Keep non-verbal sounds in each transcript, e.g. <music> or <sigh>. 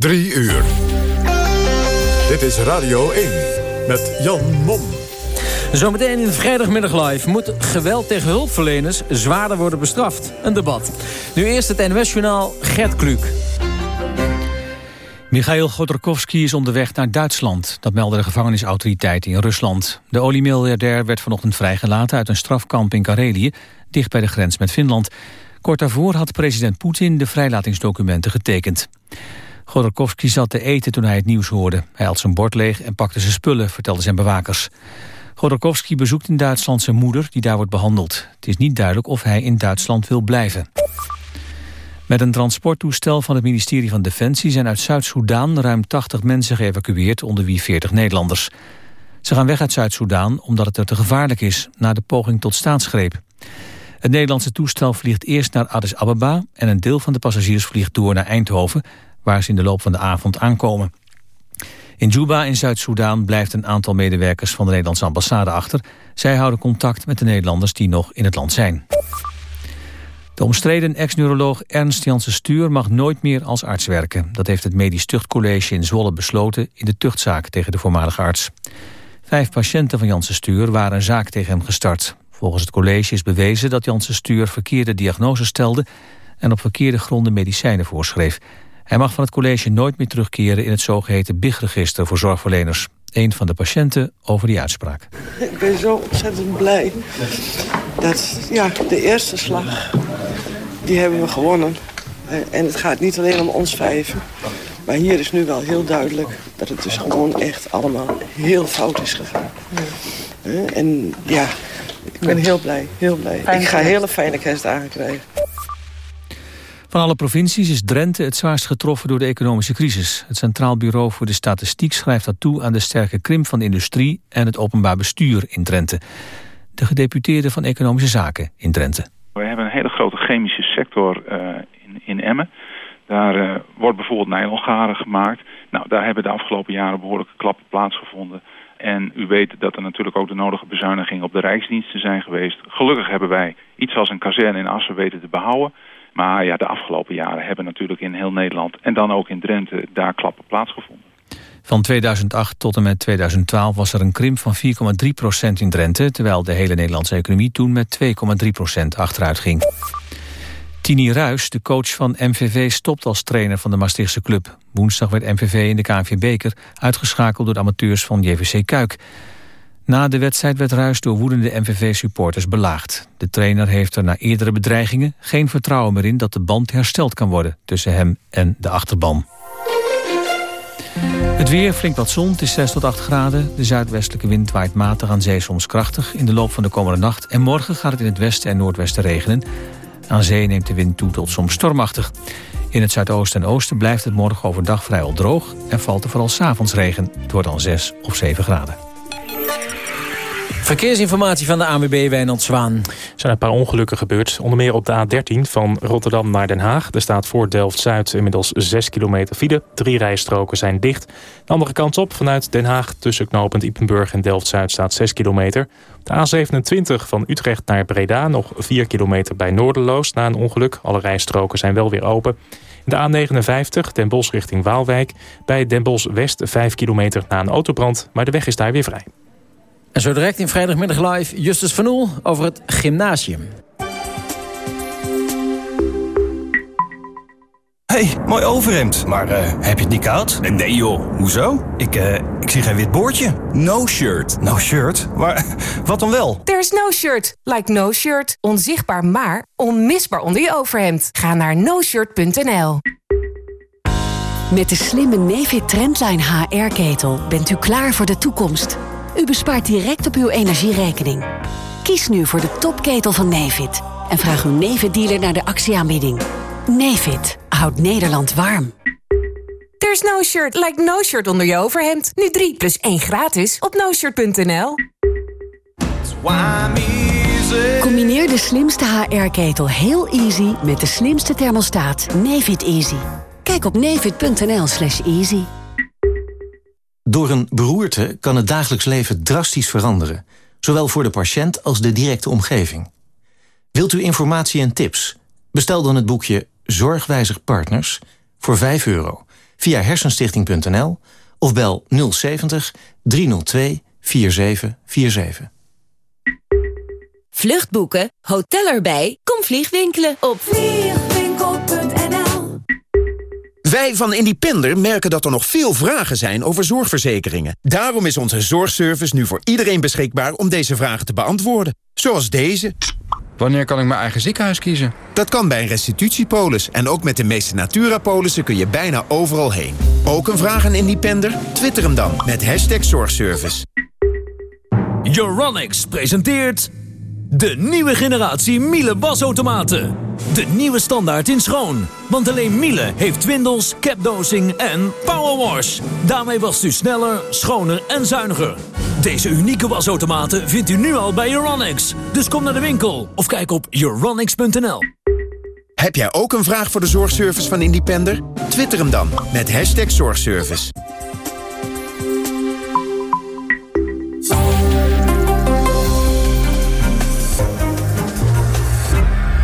Drie uur. Dit is Radio 1 met Jan Mom. Zometeen in vrijdagmiddag live moet geweld tegen hulpverleners zwaarder worden bestraft. Een debat. Nu eerst het NOS-journaal Gert Kluk. Michail Godorkovsky is onderweg naar Duitsland. Dat melden de gevangenisautoriteiten in Rusland. De oliemiljardair werd vanochtend vrijgelaten uit een strafkamp in Karelië... dicht bij de grens met Finland. Kort daarvoor had president Poetin de vrijlatingsdocumenten getekend. Godorkovsky zat te eten toen hij het nieuws hoorde. Hij had zijn bord leeg en pakte zijn spullen, vertelden zijn bewakers. Godorkovsky bezoekt in Duitsland zijn moeder, die daar wordt behandeld. Het is niet duidelijk of hij in Duitsland wil blijven. Met een transporttoestel van het ministerie van Defensie... zijn uit Zuid-Soedan ruim 80 mensen geëvacueerd, onder wie 40 Nederlanders. Ze gaan weg uit Zuid-Soedan omdat het er te gevaarlijk is... na de poging tot staatsgreep. Het Nederlandse toestel vliegt eerst naar Addis Ababa... en een deel van de passagiers vliegt door naar Eindhoven... waar ze in de loop van de avond aankomen. In Juba in Zuid-Soedan blijft een aantal medewerkers van de Nederlandse ambassade achter. Zij houden contact met de Nederlanders die nog in het land zijn. De omstreden ex-neuroloog Ernst Janssen Stuur mag nooit meer als arts werken. Dat heeft het Medisch Tuchtcollege in Zwolle besloten in de tuchtzaak tegen de voormalige arts. Vijf patiënten van Janssen Stuur waren een zaak tegen hem gestart. Volgens het college is bewezen dat Janssen Stuur verkeerde diagnoses stelde... en op verkeerde gronden medicijnen voorschreef. Hij mag van het college nooit meer terugkeren in het zogeheten BIG-register voor zorgverleners. Een van de patiënten over die uitspraak. Ik ben zo ontzettend blij dat ja, de eerste slag, die hebben we gewonnen. En het gaat niet alleen om ons vijven. Maar hier is nu wel heel duidelijk dat het dus gewoon echt allemaal heel fout is gegaan. En ja, ik ben heel blij, heel blij. Ik ga hele fijne kerstdagen krijgen. Van alle provincies is Drenthe het zwaarst getroffen door de economische crisis. Het Centraal Bureau voor de Statistiek schrijft dat toe aan de sterke krimp van de industrie en het openbaar bestuur in Drenthe. De gedeputeerde van Economische Zaken in Drenthe. We hebben een hele grote chemische sector uh, in, in Emmen. Daar uh, wordt bijvoorbeeld nylongaren gemaakt. Nou, daar hebben de afgelopen jaren behoorlijke klappen plaatsgevonden. En u weet dat er natuurlijk ook de nodige bezuinigingen op de rijksdiensten zijn geweest. Gelukkig hebben wij iets als een kazerne in Assen weten te behouden. Maar ja, de afgelopen jaren hebben natuurlijk in heel Nederland en dan ook in Drenthe daar klappen plaatsgevonden. Van 2008 tot en met 2012 was er een krimp van 4,3% in Drenthe... terwijl de hele Nederlandse economie toen met 2,3% achteruit ging. Tini Ruis, de coach van MVV, stopt als trainer van de Maastrichtse club. Woensdag werd MVV in de KNVB-beker uitgeschakeld door de amateurs van JVC Kuik. Na de wedstrijd werd Ruis door woedende MVV-supporters belaagd. De trainer heeft er na eerdere bedreigingen geen vertrouwen meer in... dat de band hersteld kan worden tussen hem en de achterban. Het weer, flink wat zon, het is 6 tot 8 graden. De zuidwestelijke wind waait matig aan zee soms krachtig. In de loop van de komende nacht en morgen gaat het in het westen en noordwesten regenen. Aan zee neemt de wind toe tot soms stormachtig. In het zuidoosten en oosten blijft het morgen overdag vrijwel droog... en valt er vooral s'avonds regen. Het wordt dan 6 of 7 graden. Verkeersinformatie van de ANWB Wijnand Zwaan. Er zijn een paar ongelukken gebeurd. Onder meer op de A13 van Rotterdam naar Den Haag. Er staat voor Delft-Zuid inmiddels 6 kilometer file. Drie rijstroken zijn dicht. De andere kant op vanuit Den Haag tussen knooppunt Ipenburg en Delft-Zuid staat 6 kilometer. De A27 van Utrecht naar Breda nog 4 kilometer bij Noorderloos na een ongeluk. Alle rijstroken zijn wel weer open. De A59 Den Bosch richting Waalwijk. Bij Den Bosch West 5 kilometer na een autobrand. Maar de weg is daar weer vrij. En zo direct in vrijdagmiddag live Justus van Oel over het gymnasium. hey, mooi overhemd. Maar uh, heb je het niet koud? Nee joh, hoezo? Ik, uh, ik zie geen wit boordje. No shirt. No shirt? Maar <laughs> wat dan wel? There's no shirt. Like no shirt. Onzichtbaar maar onmisbaar onder je overhemd. Ga naar noshirt.nl Met de slimme Nefit Trendline HR-ketel bent u klaar voor de toekomst. U bespaart direct op uw energierekening. Kies nu voor de topketel van Nevid en vraag uw Nevid-dealer naar de actieaanbieding. Nevid houdt Nederland warm. There's no shirt like no shirt onder je overhemd. Nu 3 plus 1 gratis op noshirt.nl. Combineer de slimste HR-ketel heel easy met de slimste thermostaat Nevid Easy. Kijk op nevid.nl slash easy. Door een beroerte kan het dagelijks leven drastisch veranderen. Zowel voor de patiënt als de directe omgeving. Wilt u informatie en tips? Bestel dan het boekje Zorgwijzig Partners voor 5 euro. via hersenstichting.nl of bel 070 302 4747. Vluchtboeken, hotel erbij, kom vliegwinkelen op Wij van Independer merken dat er nog veel vragen zijn over zorgverzekeringen. Daarom is onze zorgservice nu voor iedereen beschikbaar om deze vragen te beantwoorden. Zoals deze. Wanneer kan ik mijn eigen ziekenhuis kiezen? Dat kan bij een restitutiepolis. En ook met de meeste Natura-polissen kun je bijna overal heen. Ook een vraag aan Independer? Twitter hem dan met hashtag zorgservice. Euronics presenteert... De nieuwe generatie Miele wasautomaten. De nieuwe standaard in schoon. Want alleen Miele heeft twindels, capdosing en powerwash. Daarmee wast u sneller, schoner en zuiniger. Deze unieke wasautomaten vindt u nu al bij Euronics. Dus kom naar de winkel of kijk op euronics.nl. Heb jij ook een vraag voor de zorgservice van Independer? Twitter hem dan met hashtag zorgservice.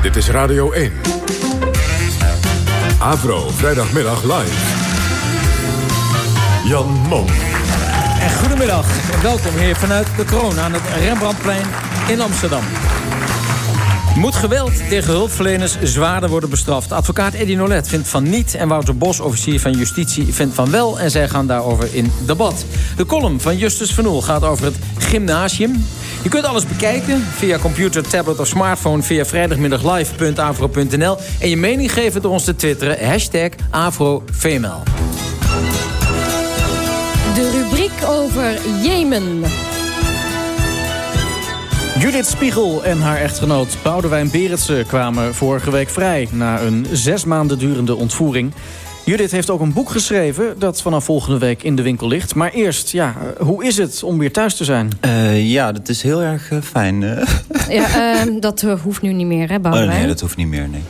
Dit is Radio 1. Avro, vrijdagmiddag live. Jan Mom. En goedemiddag. Welkom hier vanuit de kroon aan het Rembrandtplein in Amsterdam. Moet geweld tegen hulpverleners zwaarder worden bestraft? Advocaat Eddie Nolet vindt van niet... en Wouter Bos, officier van justitie, vindt van wel... en zij gaan daarover in debat. De column van Justus Van gaat over het gymnasium. Je kunt alles bekijken via computer, tablet of smartphone... via vrijdagmiddaglive.avro.nl... en je mening geven door ons te twitteren. Hashtag AfroFemale. De rubriek over Jemen. Judith Spiegel en haar echtgenoot Boudewijn Berendsen kwamen vorige week vrij... na een zes maanden durende ontvoering. Judith heeft ook een boek geschreven dat vanaf volgende week in de winkel ligt. Maar eerst, ja, hoe is het om weer thuis te zijn? Uh, ja, dat is heel erg uh, fijn. Uh. Ja, dat hoeft nu niet meer, hè, Boudewijn? Oh, nee, dat hoeft niet meer, nee.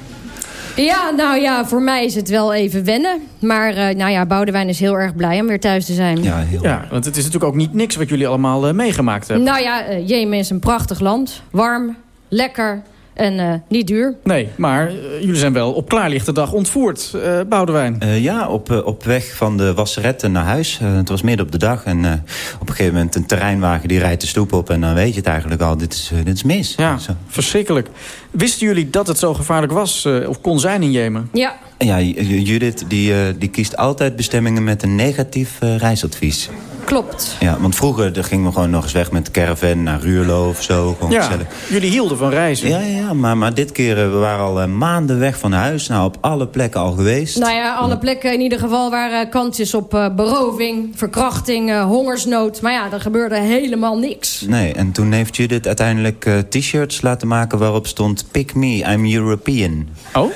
Ja, nou ja, voor mij is het wel even wennen. Maar uh, nou ja, Boudewijn is heel erg blij om weer thuis te zijn. Ja, heel ja want het is natuurlijk ook niet niks wat jullie allemaal uh, meegemaakt hebben. Nou ja, uh, Jemen is een prachtig land. Warm, lekker en niet duur. Nee, maar jullie zijn wel op klaarlichte dag ontvoerd, Boudewijn. ja, op, op weg van de wasseretten naar huis. het was midden op de dag en op een gegeven moment een terreinwagen die rijdt de stoep op... en dan weet je het eigenlijk al, dit is, dit is mis. Ja, zo. verschrikkelijk. Wisten jullie dat het zo gevaarlijk was of kon zijn in Jemen? Ja. Ja, Judith die, uh, die kiest altijd bestemmingen met een negatief uh, reisadvies. Klopt. Ja, want vroeger gingen we gewoon nog eens weg met de caravan naar Ruurlo of zo. Gewoon ja, gezellig. jullie hielden van reizen. Ja, ja maar, maar dit keer, uh, we waren al maanden weg van huis. Nou, op alle plekken al geweest. Nou ja, alle plekken in ieder geval waren kansjes op beroving, verkrachting, hongersnood. Maar ja, er gebeurde helemaal niks. Nee, en toen heeft Judith uiteindelijk t-shirts laten maken waarop stond... Pick me, I'm European. Oh?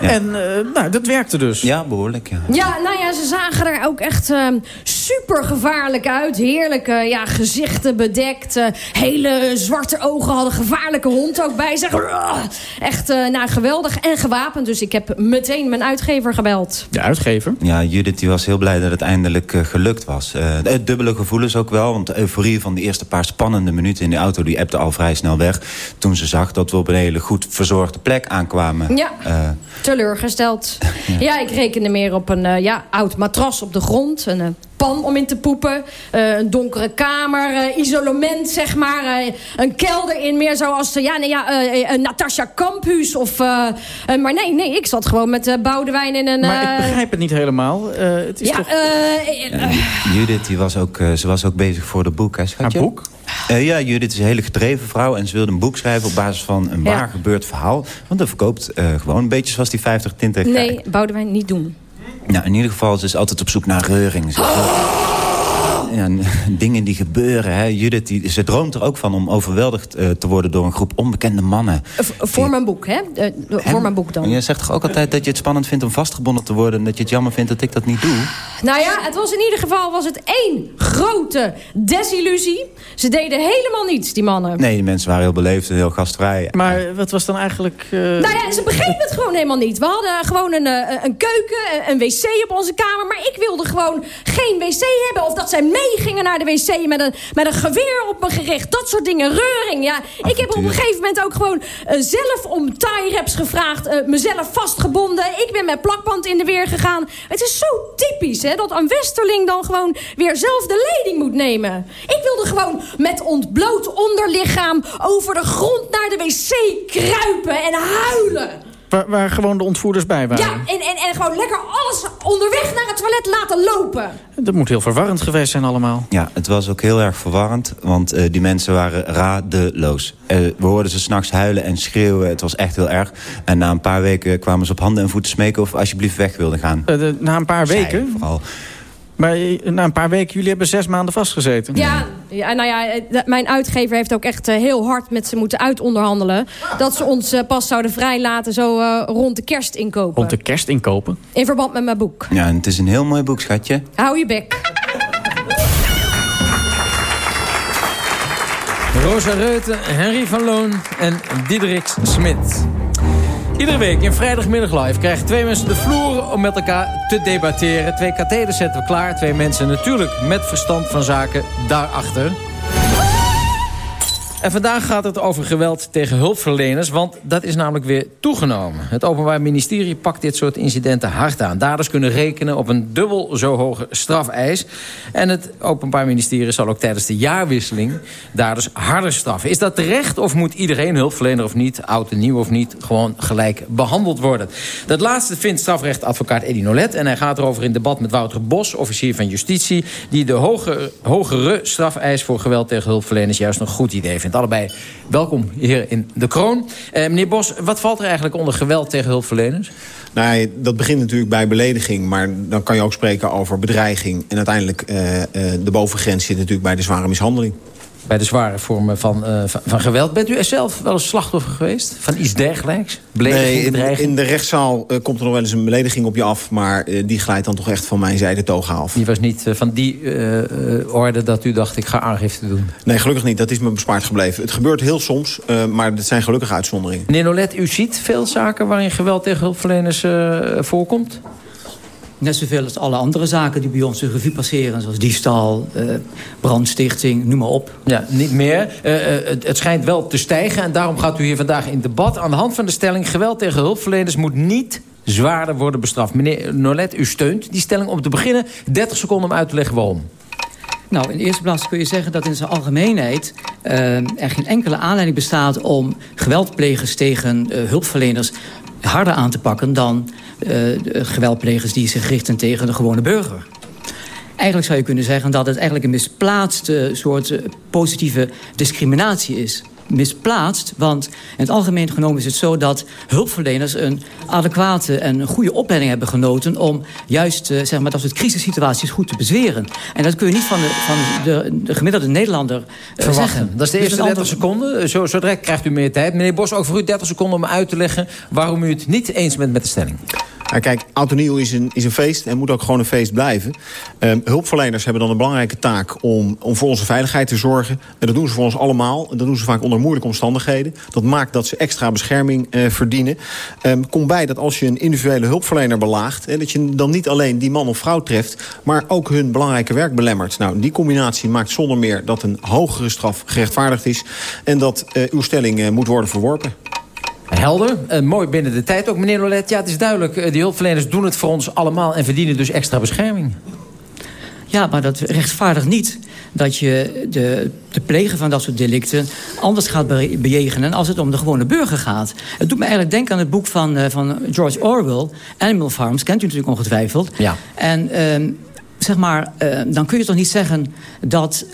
Ja. En uh, nou, dat werkte dus. Ja, behoorlijk, ja. Ja, nou ja, ze zagen er ook echt uh, super gevaarlijk uit. Heerlijke ja, gezichten bedekt. Uh, hele zwarte ogen hadden gevaarlijke hond ook bij zich. Echt nou, geweldig en gewapend. Dus ik heb meteen mijn uitgever gebeld. De uitgever? Ja, Judith die was heel blij dat het eindelijk gelukt was. dubbele gevoelens ook wel. Want de euforie van de eerste paar spannende minuten in de auto... die appte al vrij snel weg. Toen ze zag dat we op een hele goed verzorgde plek aankwamen. Ja, teleurgesteld. Ja. ja. ik rekende meer op een uh, ja, oud matras op de grond. Een uh, pan om in te poepen. Uh, een donkere kamer. isolement, zeg maar. een kelder in, meer zoals ja, nee, ja, Natasha Kamphuis. Of, maar nee, nee, ik zat gewoon met Boudewijn in een... Maar ik begrijp het niet helemaal. het is ja, toch... Judith, die was ook, ze was ook bezig voor de boek, hè, schatje? Haar boek? Uh, ja, Judith is een hele gedreven vrouw en ze wilde een boek schrijven op basis van een waar ja. gebeurd verhaal. Want dat verkoopt uh, gewoon een beetje zoals die 50 tinten. Nee, Boudewijn niet doen. Nou, in ieder geval, ze is altijd op zoek naar reuring. Ja, dingen die gebeuren. Hè. Judith, die, ze droomt er ook van om overweldigd uh, te worden door een groep onbekende mannen. voor die... mijn boek, hè? voor mijn boek dan. Je zegt toch ook altijd dat je het spannend vindt om vastgebonden te worden... en dat je het jammer vindt dat ik dat niet doe? Nou ja, het was in ieder geval was het één grote desillusie. Ze deden helemaal niets, die mannen. Nee, die mensen waren heel beleefd en heel gastvrij. Maar wat was dan eigenlijk... Uh... Nou ja, ze begrepen het gewoon helemaal niet. We hadden gewoon een, een keuken, een wc op onze kamer. Maar ik wilde gewoon geen wc hebben. Of dat zij meegingen naar de wc met een, met een geweer op me gericht. Dat soort dingen. Reuring, ja. Ik heb op een gegeven moment ook gewoon uh, zelf om tie-raps gevraagd. mezelf vastgebonden. Ik ben met plakband in de weer gegaan. Het is zo typisch, hè. Dat een westerling dan gewoon weer zelf de leiding moet nemen. Ik wilde gewoon met ontbloot onderlichaam over de grond naar de wc kruipen en huilen. Waar, waar, gewoon de ontvoerders bij waren. Ja, en, en, en gewoon lekker alles onderweg naar het toilet laten lopen. Dat moet heel verwarrend geweest zijn allemaal. Ja, het was ook heel erg verwarrend, want uh, die mensen waren radeloos. Uh, we hoorden ze s'nachts huilen en schreeuwen, het was echt heel erg. En na een paar weken kwamen ze op handen en voeten smeken... of alsjeblieft weg wilden gaan. Uh, de, na een paar weken? Zij, vooral. Maar na een paar weken, jullie hebben zes maanden vastgezeten. Ja, ja nou ja, mijn uitgever heeft ook echt heel hard met ze moeten uitonderhandelen. Dat ze ons pas zouden vrijlaten zo rond de kerst inkopen. Rond de kerst inkopen? In verband met mijn boek. Ja, en het is een heel mooi boek, schatje. Hou je bek. Rosa Reuten, Henry van Loon en Diederik Smit. Iedere week in vrijdagmiddag live krijgen twee mensen de vloer om met elkaar te debatteren. Twee katheders zetten we klaar. Twee mensen natuurlijk met verstand van zaken daarachter. En vandaag gaat het over geweld tegen hulpverleners, want dat is namelijk weer toegenomen. Het Openbaar Ministerie pakt dit soort incidenten hard aan. Daders kunnen rekenen op een dubbel zo hoge strafeis. En het Openbaar Ministerie zal ook tijdens de jaarwisseling daders harder straffen. Is dat terecht of moet iedereen, hulpverlener of niet, oud en nieuw of niet, gewoon gelijk behandeld worden? Dat laatste vindt strafrechtadvocaat Eddie Nolet en hij gaat erover in debat met Wouter Bos, officier van Justitie, die de hogere, hogere strafeis voor geweld tegen hulpverleners juist een goed idee vindt allebei welkom hier in de kroon. Eh, meneer Bos, wat valt er eigenlijk onder geweld tegen hulpverleners? Nou, dat begint natuurlijk bij belediging, maar dan kan je ook spreken over bedreiging. En uiteindelijk uh, uh, de bovengrens zit natuurlijk bij de zware mishandeling bij de zware vormen van, uh, van, van, geweld. Bent u zelf wel een slachtoffer geweest? Van iets dergelijks? nee, in, in, de rechtszaal uh, komt er nog wel eens een belediging op je af... maar uh, die glijdt dan toch echt van mijn zijde toga af. Die was niet van die orde dat u dacht, ik ga aangifte doen? Nee, gelukkig niet. Dat is me bespaard gebleven. Het gebeurt heel soms, maar het zijn gelukkig uitzonderingen. Meneer Nolet, u ziet veel zaken waarin geweld tegen hulpverleners voorkomt? Net zoveel als alle andere zaken die bij ons de revue passeren. Zoals diefstal, uh, brandstichting, noem maar op. Ja, niet meer. Uh, het, het, schijnt wel te stijgen. En daarom gaat u hier vandaag in debat. Aan de hand van de stelling... geweld tegen hulpverleners moet niet zwaarder worden bestraft. Meneer Nolet, u steunt die stelling. Om te beginnen 30 seconden om uit te leggen waarom. Nou, in de eerste plaats kun je zeggen dat in zijn algemeenheid... Uh, er geen enkele aanleiding bestaat om geweldplegers tegen uh, hulpverleners harder aan te pakken... dan geweldplegers die zich richten tegen de gewone burger. Eigenlijk zou je kunnen zeggen dat het eigenlijk een misplaatste soort positieve discriminatie is misplaatst. Want in het algemeen genomen is het zo dat hulpverleners... een adequate en een goede opleiding hebben genoten... om juist uh, zeg maar, dat soort crisissituaties goed te bezweren. En dat kun je niet van de, van de, de gemiddelde Nederlander uh, zeggen. Dat is de eerste 30 seconden. Zo, zo direct krijgt u meer tijd. Meneer Bos, ook voor u 30 seconden om uit te leggen... waarom u het niet eens bent met de stelling. Ja, kijk, oud en nieuw is een, is een feest en moet ook gewoon een feest blijven. Um, hulpverleners hebben dan een belangrijke taak om, om voor onze veiligheid te zorgen. En dat doen ze voor ons allemaal. En dat doen ze vaak onder moeilijke omstandigheden. Dat maakt dat ze extra bescherming uh, verdienen. Um, kom bij dat als je een individuele hulpverlener belaagt... Hè, dat je dan niet alleen die man of vrouw treft... maar ook hun belangrijke werk belemmert. Nou, die combinatie maakt zonder meer dat een hogere straf gerechtvaardigd is... en dat uh, uw stelling uh, moet worden verworpen. Helder, uh, mooi binnen de tijd ook, meneer Lolet. Ja, het is duidelijk, uh, die hulpverleners doen het voor ons allemaal... en verdienen dus extra bescherming. Ja, maar dat rechtvaardigt niet dat je de, de plegen van dat soort delicten anders gaat bejegenen als het om de gewone burger gaat. Het doet me eigenlijk denken aan het boek van, uh, van George Orwell, Animal Farms, kent u natuurlijk ongetwijfeld. Ja. En uh, zeg maar, uh, dan kun je toch niet zeggen dat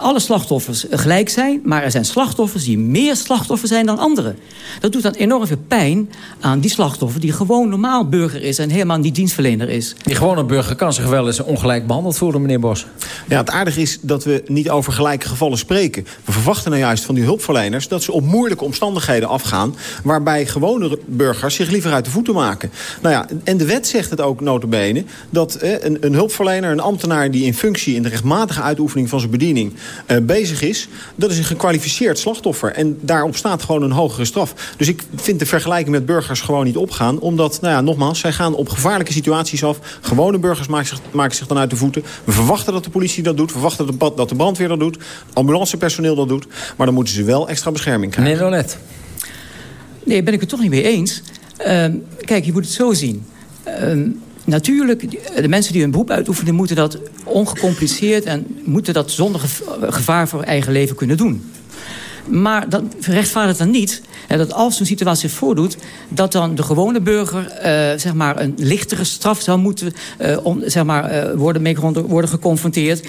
alle slachtoffers gelijk zijn... maar er zijn slachtoffers die meer slachtoffer zijn dan anderen. Dat doet dan enorm veel pijn aan die slachtoffer... die gewoon normaal burger is en helemaal niet dienstverlener is. Die gewone burger kan zich wel eens ongelijk behandeld voelen, meneer Bos. Ja, het aardige is dat we niet over gelijke gevallen spreken. We verwachten nou juist van die hulpverleners... dat ze op moeilijke omstandigheden afgaan... waarbij gewone burgers zich liever uit de voeten maken. Nou ja, en de wet zegt het ook notabene... dat eh, een, een hulpverlener, een ambtenaar die in functie... in de rechtmatige uitoefening van zijn bediening eh, bezig is... dat is een gekwalificeerd slachtoffer. En daarop staat gewoon een hogere straf. Dus ik vind de vergelijking met burgers gewoon niet opgaan. Omdat, nou ja, nogmaals, zij gaan op gevaarlijke situaties af. Gewone burgers maken zich, maken zich dan uit de voeten. We verwachten dat de politie dat doet. We verwachten dat de, dat de brandweer dat doet. Ambulancepersoneel dat doet. Maar dan moeten ze wel extra bescherming krijgen. Nee, Lonet. Nee, ben ik het toch niet mee eens. Ehm, kijk, je moet het zo zien. Ehm, natuurlijk, de mensen die hun beroep uitoefenen... moeten dat ongecompliceerd en moeten dat zonder gevaar voor eigen leven kunnen doen. Maar dat rechtvaardigt dan niet dat als zo'n situatie zich voordoet... dat dan de gewone burger uh, zeg maar een lichtere straf zou moeten uh, om, zeg maar, uh, worden, mee worden geconfronteerd.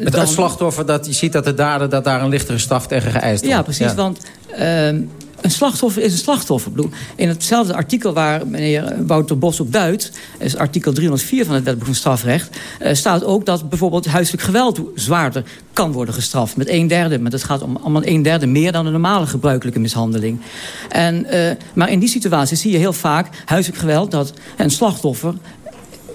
Met dan... slachtoffer dat je ziet dat de dader dat daar een lichtere straf tegen geëist wordt. Ja, precies. Ja. Want ehm, een slachtoffer is een slachtoffer. In hetzelfde artikel waar meneer Wouter Bos op duidt... is artikel 304 van het wetboek van strafrecht... Uh, staat ook dat bijvoorbeeld huiselijk geweld zwaarder kan worden gestraft. Met een derde, maar dat gaat om allemaal een derde meer... dan een normale gebruikelijke mishandeling. En, uh, maar in die situatie zie je heel vaak huiselijk geweld... dat een slachtoffer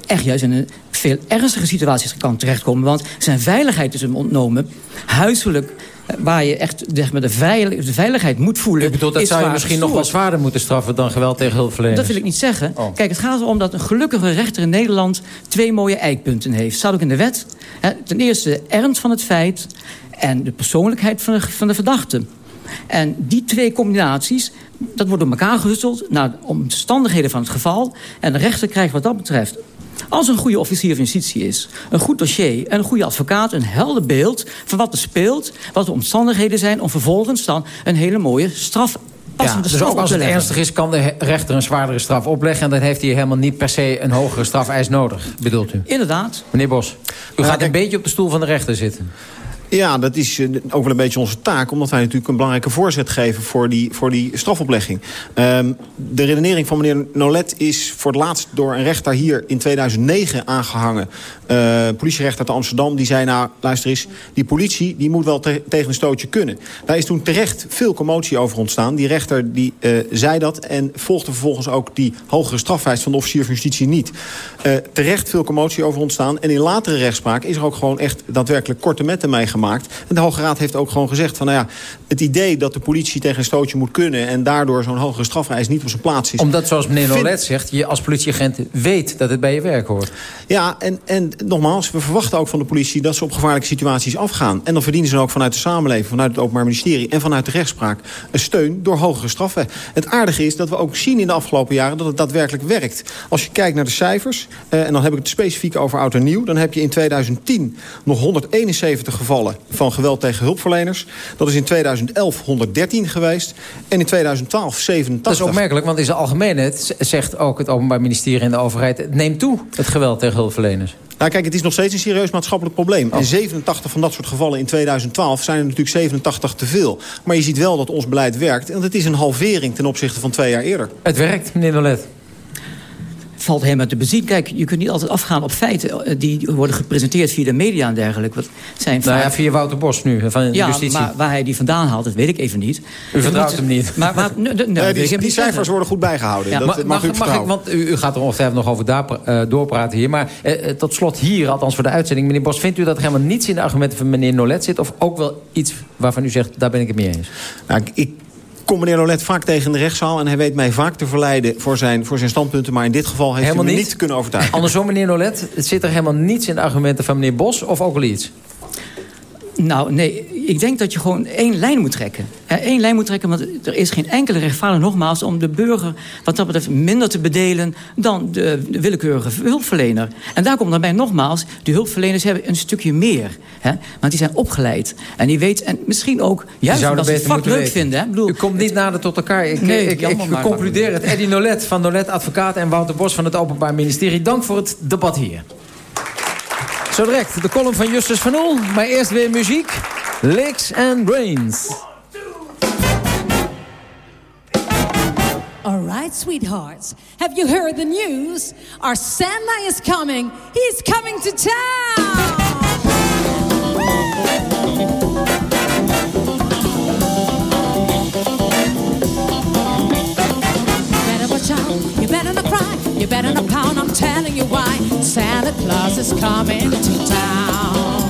echt juist in een veel ernstige situaties kan terechtkomen. Want zijn veiligheid is hem ontnomen. Huiselijk waar je echt zeg maar, de, veilig, de veiligheid moet voelen. Ik bedoel, dat zou je misschien nog wel zwaarder moeten straffen... dan geweld tegen hulpverleners. Dat wil ik niet zeggen. Oh. Kijk, het gaat erom dat een gelukkige rechter in Nederland... twee mooie eikpunten heeft. Staat ook in de wet. Ten eerste de ernst van het feit... en de persoonlijkheid van de, van de verdachte. En die twee combinaties, dat wordt door elkaar gehusteld... naar omstandigheden van het geval. En de rechter krijgt wat dat betreft als een goede officier van justitie is, een goed dossier en een goede advocaat... een helder beeld van wat er speelt, wat de omstandigheden zijn... om vervolgens dan een hele mooie straf ja, dus ook als het ernstig is, kan de rechter een zwaardere straf opleggen... en dan heeft hij helemaal niet per se een hogere strafeis nodig, bedoelt u? Inderdaad. Meneer Bos, u gaat een beetje op de stoel van de rechter zitten. Ja, dat is uh, ook wel een beetje onze taak. Omdat wij natuurlijk een belangrijke voorzet geven voor die, voor die strafoplegging. Um, de redenering van meneer Nolet is voor het laatst door een rechter hier in 2009 aangehangen. Uh, politierechter uit Amsterdam, die zei nou, luister eens, die politie die moet wel te tegen een stootje kunnen. Daar is toen terecht veel commotie over ontstaan. Die rechter die uh, zei dat en volgde vervolgens ook die hogere strafeis van de officier van justitie niet. terecht veel commotie over ontstaan. En in latere rechtspraak is er ook gewoon echt daadwerkelijk korte metten mee gemaakt. En de Hoge Raad heeft ook gewoon gezegd van nou ja, het idee dat de politie tegen een stootje moet kunnen en daardoor zo'n hogere strafeis niet op zijn plaats is. Omdat zoals meneer Nolet zegt, je als politieagent weet dat het bij je werk hoort. Ja, en, en nogmaals, we verwachten ook van de politie dat ze op gevaarlijke situaties afgaan. En dan verdienen ze ook vanuit de samenleving, vanuit het Openbaar Ministerie en vanuit de rechtspraak een steun door hogere straffen. Het aardige is dat we ook zien in de afgelopen jaren dat het daadwerkelijk werkt. Als je kijkt naar de cijfers, eh, en dan heb ik het specifiek over oud en nieuw, dan heb je in 2010 nog 171 gevallen van geweld tegen hulpverleners. Dat is in 2011 113 geweest en in 2012 87. Dat is opmerkelijk, want in zijn algemeenheid zegt ook het Openbaar Ministerie en de overheid... het neemt toe, het geweld tegen hulpverleners. Nou kijk, het is nog steeds een serieus maatschappelijk probleem. En 87 van dat soort gevallen in 2012 zijn er natuurlijk 87 te veel. Maar je ziet wel dat ons beleid werkt. En het is een halvering ten opzichte van twee jaar eerder. Het werkt, meneer Nolet valt helemaal te bezien. Kijk, je kunt niet altijd afgaan op feiten eh, die worden gepresenteerd via de media en dergelijke. Wat zijn nou ja, via Wouter Bos nu, van ja, justitie. maar waar hij die vandaan haalt, dat weet ik even niet. U vertrouwt hem niet? Maar, maar, nee, die, die cijfers worden goed bijgehouden. Ja, dat mag, mag, u mag ik, want u, u gaat er ongetwijfeld nog over daar, uh, doorpraten hier. Maar uh, tot slot hier, althans voor de uitzending. Meneer Bos, vindt u dat er helemaal niets in de argumenten van meneer Nolet zit? Of ook wel iets waarvan u zegt, daar ben ik het mee eens? Nou, ik kom meneer Lolet vaak tegen de rechtszaal... en hij weet mij vaak te verleiden voor zijn, voor zijn standpunten... maar in dit geval heeft helemaal hij me niet. niet kunnen overtuigen. Andersom, meneer Lolet, zit er helemaal niets in de argumenten van meneer Bos... of ook al iets? Nou, nee, ik denk dat je gewoon één lijn moet trekken. Eén lijn moet trekken, want er is geen enkele rechtvaardig nogmaals... om de burger wat dat betreft minder te bedelen dan de, de willekeurige hulpverlener. En daar komt daarbij nogmaals, de hulpverleners hebben een stukje meer. Hè? Want die zijn opgeleid. En die weten, en misschien ook, juist omdat ze het vak leuk weten. vinden. Hè? Bedoel, U komt niet nader tot elkaar. Ik, nee, ik, ik, ik concludeer het. Eddie Nolet van Nolet Advocaat en Wouter Bos van het Openbaar Ministerie. Dank voor het debat hier. Zo direct de column van Justus van Oel. Maar eerst weer muziek. Licks and Brains. All right, sweethearts. Have you heard the news? Our Santa is coming. He's coming to town. You better not cry. You better not pound. I'm telling you why. Santa Claus is coming to town.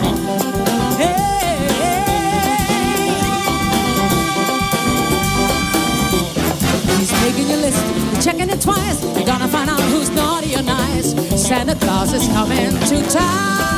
He's making your list, checking it twice. You're gonna find out who's naughty or nice. Santa Claus is coming to town.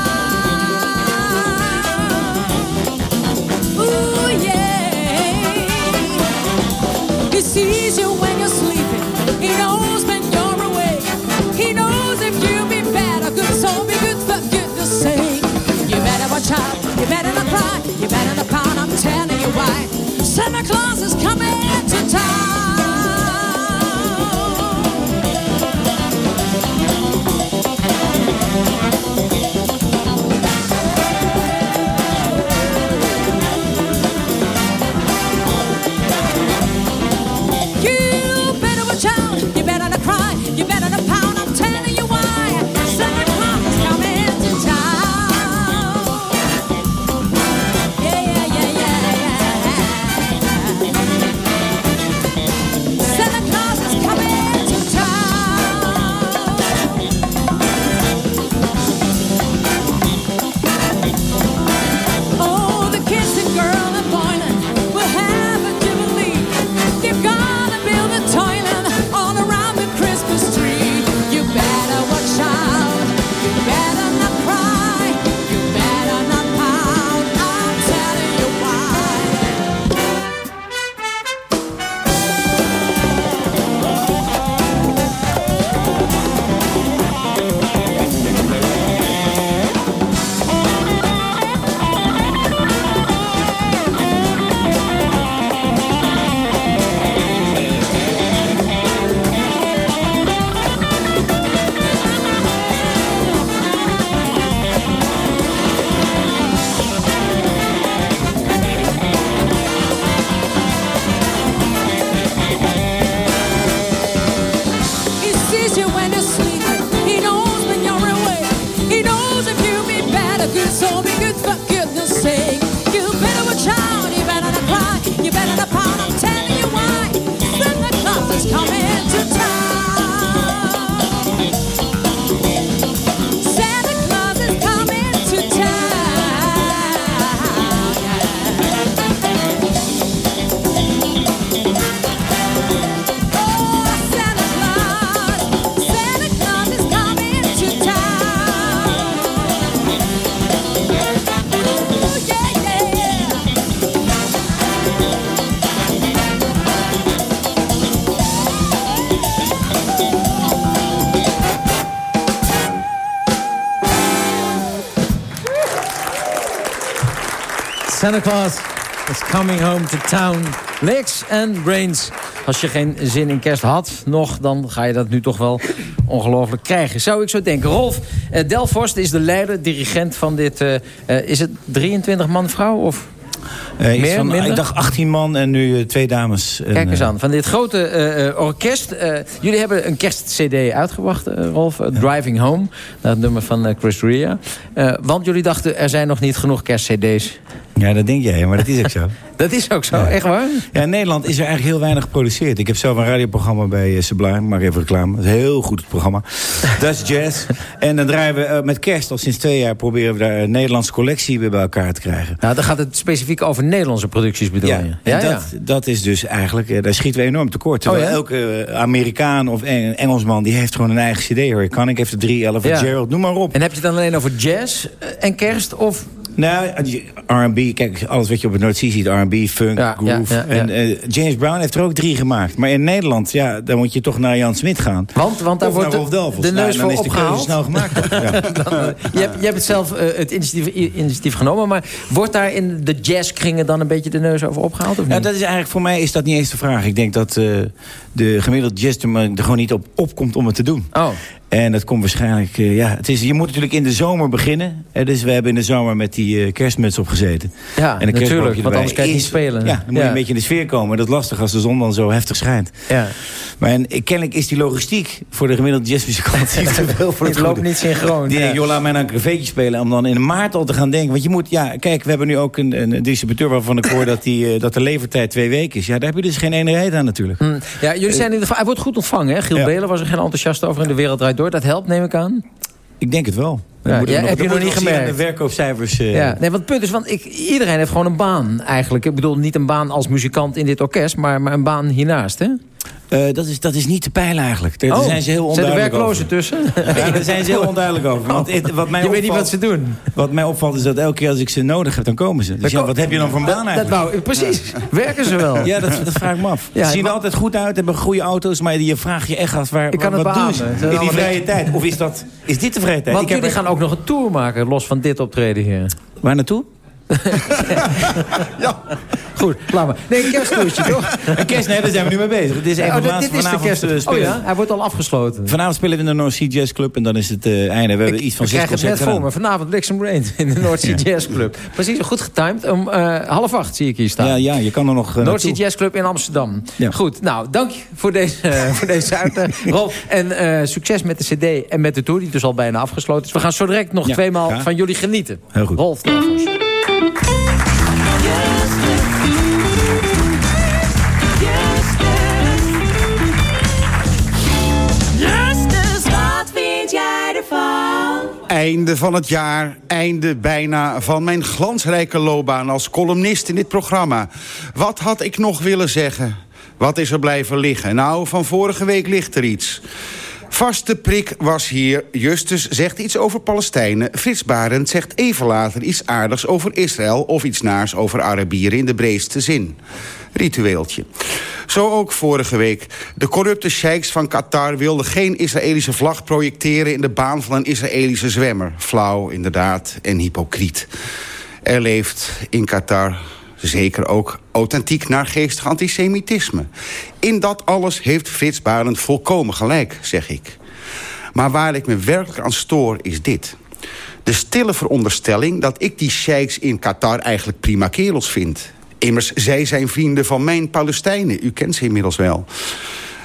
Santa Claus is coming home to town. Legs and brains. Als je geen zin in kerst had nog, dan ga je dat nu toch wel ongelooflijk krijgen. Zou ik zo denken. Rolf uh, Delforst is de leider, dirigent van dit... eh, eh, is het 23 man vrouw of... Iets Meer, van, ik dacht 18 man en nu twee dames. En, Kijk eens aan, van dit grote orkest. Jullie hebben een kerstcd uitgebracht, Rolf. Driving Home, dat nummer van Chris Ria. Want jullie dachten, er zijn nog niet genoeg kerstcd's. Ja, dat denk jij, maar dat is ook zo. <laughs> dat is ook zo, echt waar? Ja, in Nederland is er eigenlijk heel weinig geproduceerd. Ik heb zelf een radioprogramma bij uh, Sublime, maak even reclame. Dat is een heel goed het programma. <laughs> Dat is jazz. En dan draaien we uh, met kerst, al sinds twee jaar... proberen we daar een Nederlandse collectie weer bij elkaar te krijgen. Nou, dan gaat het specifiek over Nederlandse producties bedoel ja, je? Ja, en dat, dat is dus eigenlijk... Uh, daar schieten we enorm tekort. Terwijl oh, elke uh, Amerikaan of Eng Engelsman... die heeft gewoon een eigen cd. Hoor. Kan ik heeft de 311 ja. Gerald, noem maar op. En heb je het dan alleen over jazz en kerst? Of nou, R&B, kijk, alles wat je op het Noordzee ziet, R&B, funk, ja, groove. Ja, ja, en uh, James Brown heeft er ook drie gemaakt. Maar in Nederland, ja, dan moet je toch naar Jan Smit gaan. Want, want daar wordt de, de neus nou, voor dan opgehaald. is de snel gemaakt. <laughs> ja. dan, uh, je, hebt, je hebt het zelf uh, het initiatief, initiatief, genomen, maar wordt daar in de jazzkringen dan een beetje de neus over opgehaald? Of niet? Ja, dat is eigenlijk voor mij is dat niet eens de vraag. Ik denk dat de gemiddelde jazz er gewoon niet op opkomt om het te doen. Oh. En dat komt waarschijnlijk... eh, ja, het is, je moet natuurlijk in de zomer beginnen. Hè, dus we hebben in de zomer met die eh, kerstmuts opgezeten. Ja, en natuurlijk, want anders kan je niet spelen. Ja, dan moet je een beetje in de sfeer komen. Dat is lastig als de zon dan zo heftig schijnt. Ja. Maar en, eh, kennelijk is die logistiek voor de gemiddelde jazzmuzikant... te veel voor <laughs> het Het loopt niet synchroon. Die ja. joh, laat mij nou een spelen... om dan in maart al te gaan denken. Want je moet, ja, kijk, we hebben nu ook een, een distributeur... waarvan ik hoor dat, die, dat de levertijd twee weken is. Ja, daar heb je dus geen ene reden aan natuurlijk. Hm. Ja, jullie zijn in ieder geval, hij wordt goed ontvangen. Hè? Giel. Belen was er geen enthousiast over in de wereld draait door. Dat helpt, neem ik aan. Ik denk het wel. Ja, ja, heb je nog niet gemerkt? De verkoopcijfers... eh, Ja, nee, want het punt is, want ik, iedereen heeft gewoon een baan eigenlijk. Ik bedoel, niet een baan als muzikant in dit orkest, maar, maar een baan hiernaast, hè? Eh, dat, is, dat is niet te peilen eigenlijk. Daar Oh, zijn ze heel zijn er onduidelijk werklozen over. tussen? <laughs> Ja, daar zijn ze heel onduidelijk over. Want het- wat mij Je weet niet wat ze doen. Wat mij opvalt is dat elke keer als ik ze nodig heb, dan komen ze. Dus ja, wat heb je dan voor een baan Dat eigenlijk? wou, precies. <laughs> Werken ze wel? Ja, dat, dat vraag ik me af. Ze zien er altijd goed uit, hebben goede auto's... maar je vraagt je echt af, waar, Ik kan wat het doen ze in die vrije tijd? Of is, dat, is dit de vrije tijd? Want Ik heb jullie gaan ook nog een tour maken, los van dit optreden hier. Waar naartoe? <laughs> Goed, laat maar. Nee, een kersttoertje, toch? Een kerst, nee, daar zijn we nu mee bezig. Het is Oh, van de dit- is de vanavond, kerst. eh, Oh ja, hij wordt al afgesloten. Vanavond spelen we in de North Sea Jazz Club en dan is het eh, einde. We hebben iets van Ik zes krijg het net concerten voor me. Vanavond Bliksem Rain in de <laughs> North Sea Jazz Club. Precies, goed getimed. Om eh, half acht zie ik hier staan. Ja, ja, je kan er nog eh, North Sea. Jazz Club in Amsterdam. Ja. Goed, nou, dank je voor deze, <laughs> voor deze uitleg. Rolf, en eh, succes met de cd en met de tour, die dus al bijna afgesloten is. We gaan zo direct nog Ja, tweemaal van jullie genieten. Heel goed. Rolf Delvers. Einde van het jaar, einde bijna van mijn glansrijke loopbaan als columnist in dit programma. Wat had ik nog willen zeggen? Wat is er blijven liggen? Nou, van vorige week ligt er iets. Vaste prik was hier. Justus zegt iets over Palestijnen. Frits Barend zegt even later iets aardigs over Israël... of iets naars over Arabieren in de breedste zin. Ritueeltje. Zo ook vorige week. De corrupte sheiks van Qatar wilden geen Israëlische vlag projecteren... in de baan van een Israëlische zwemmer. Flauw, inderdaad, en hypocriet. Er leeft in Qatar zeker ook authentiek naargeestig antisemitisme. In dat alles heeft Frits Barend volkomen gelijk, zeg ik. Maar waar ik me werkelijk aan stoor is dit. De stille veronderstelling dat ik die sheiks in Qatar eigenlijk prima kerels vind. Immers, zij zijn vrienden van mijn Palestijnen. U kent ze inmiddels wel.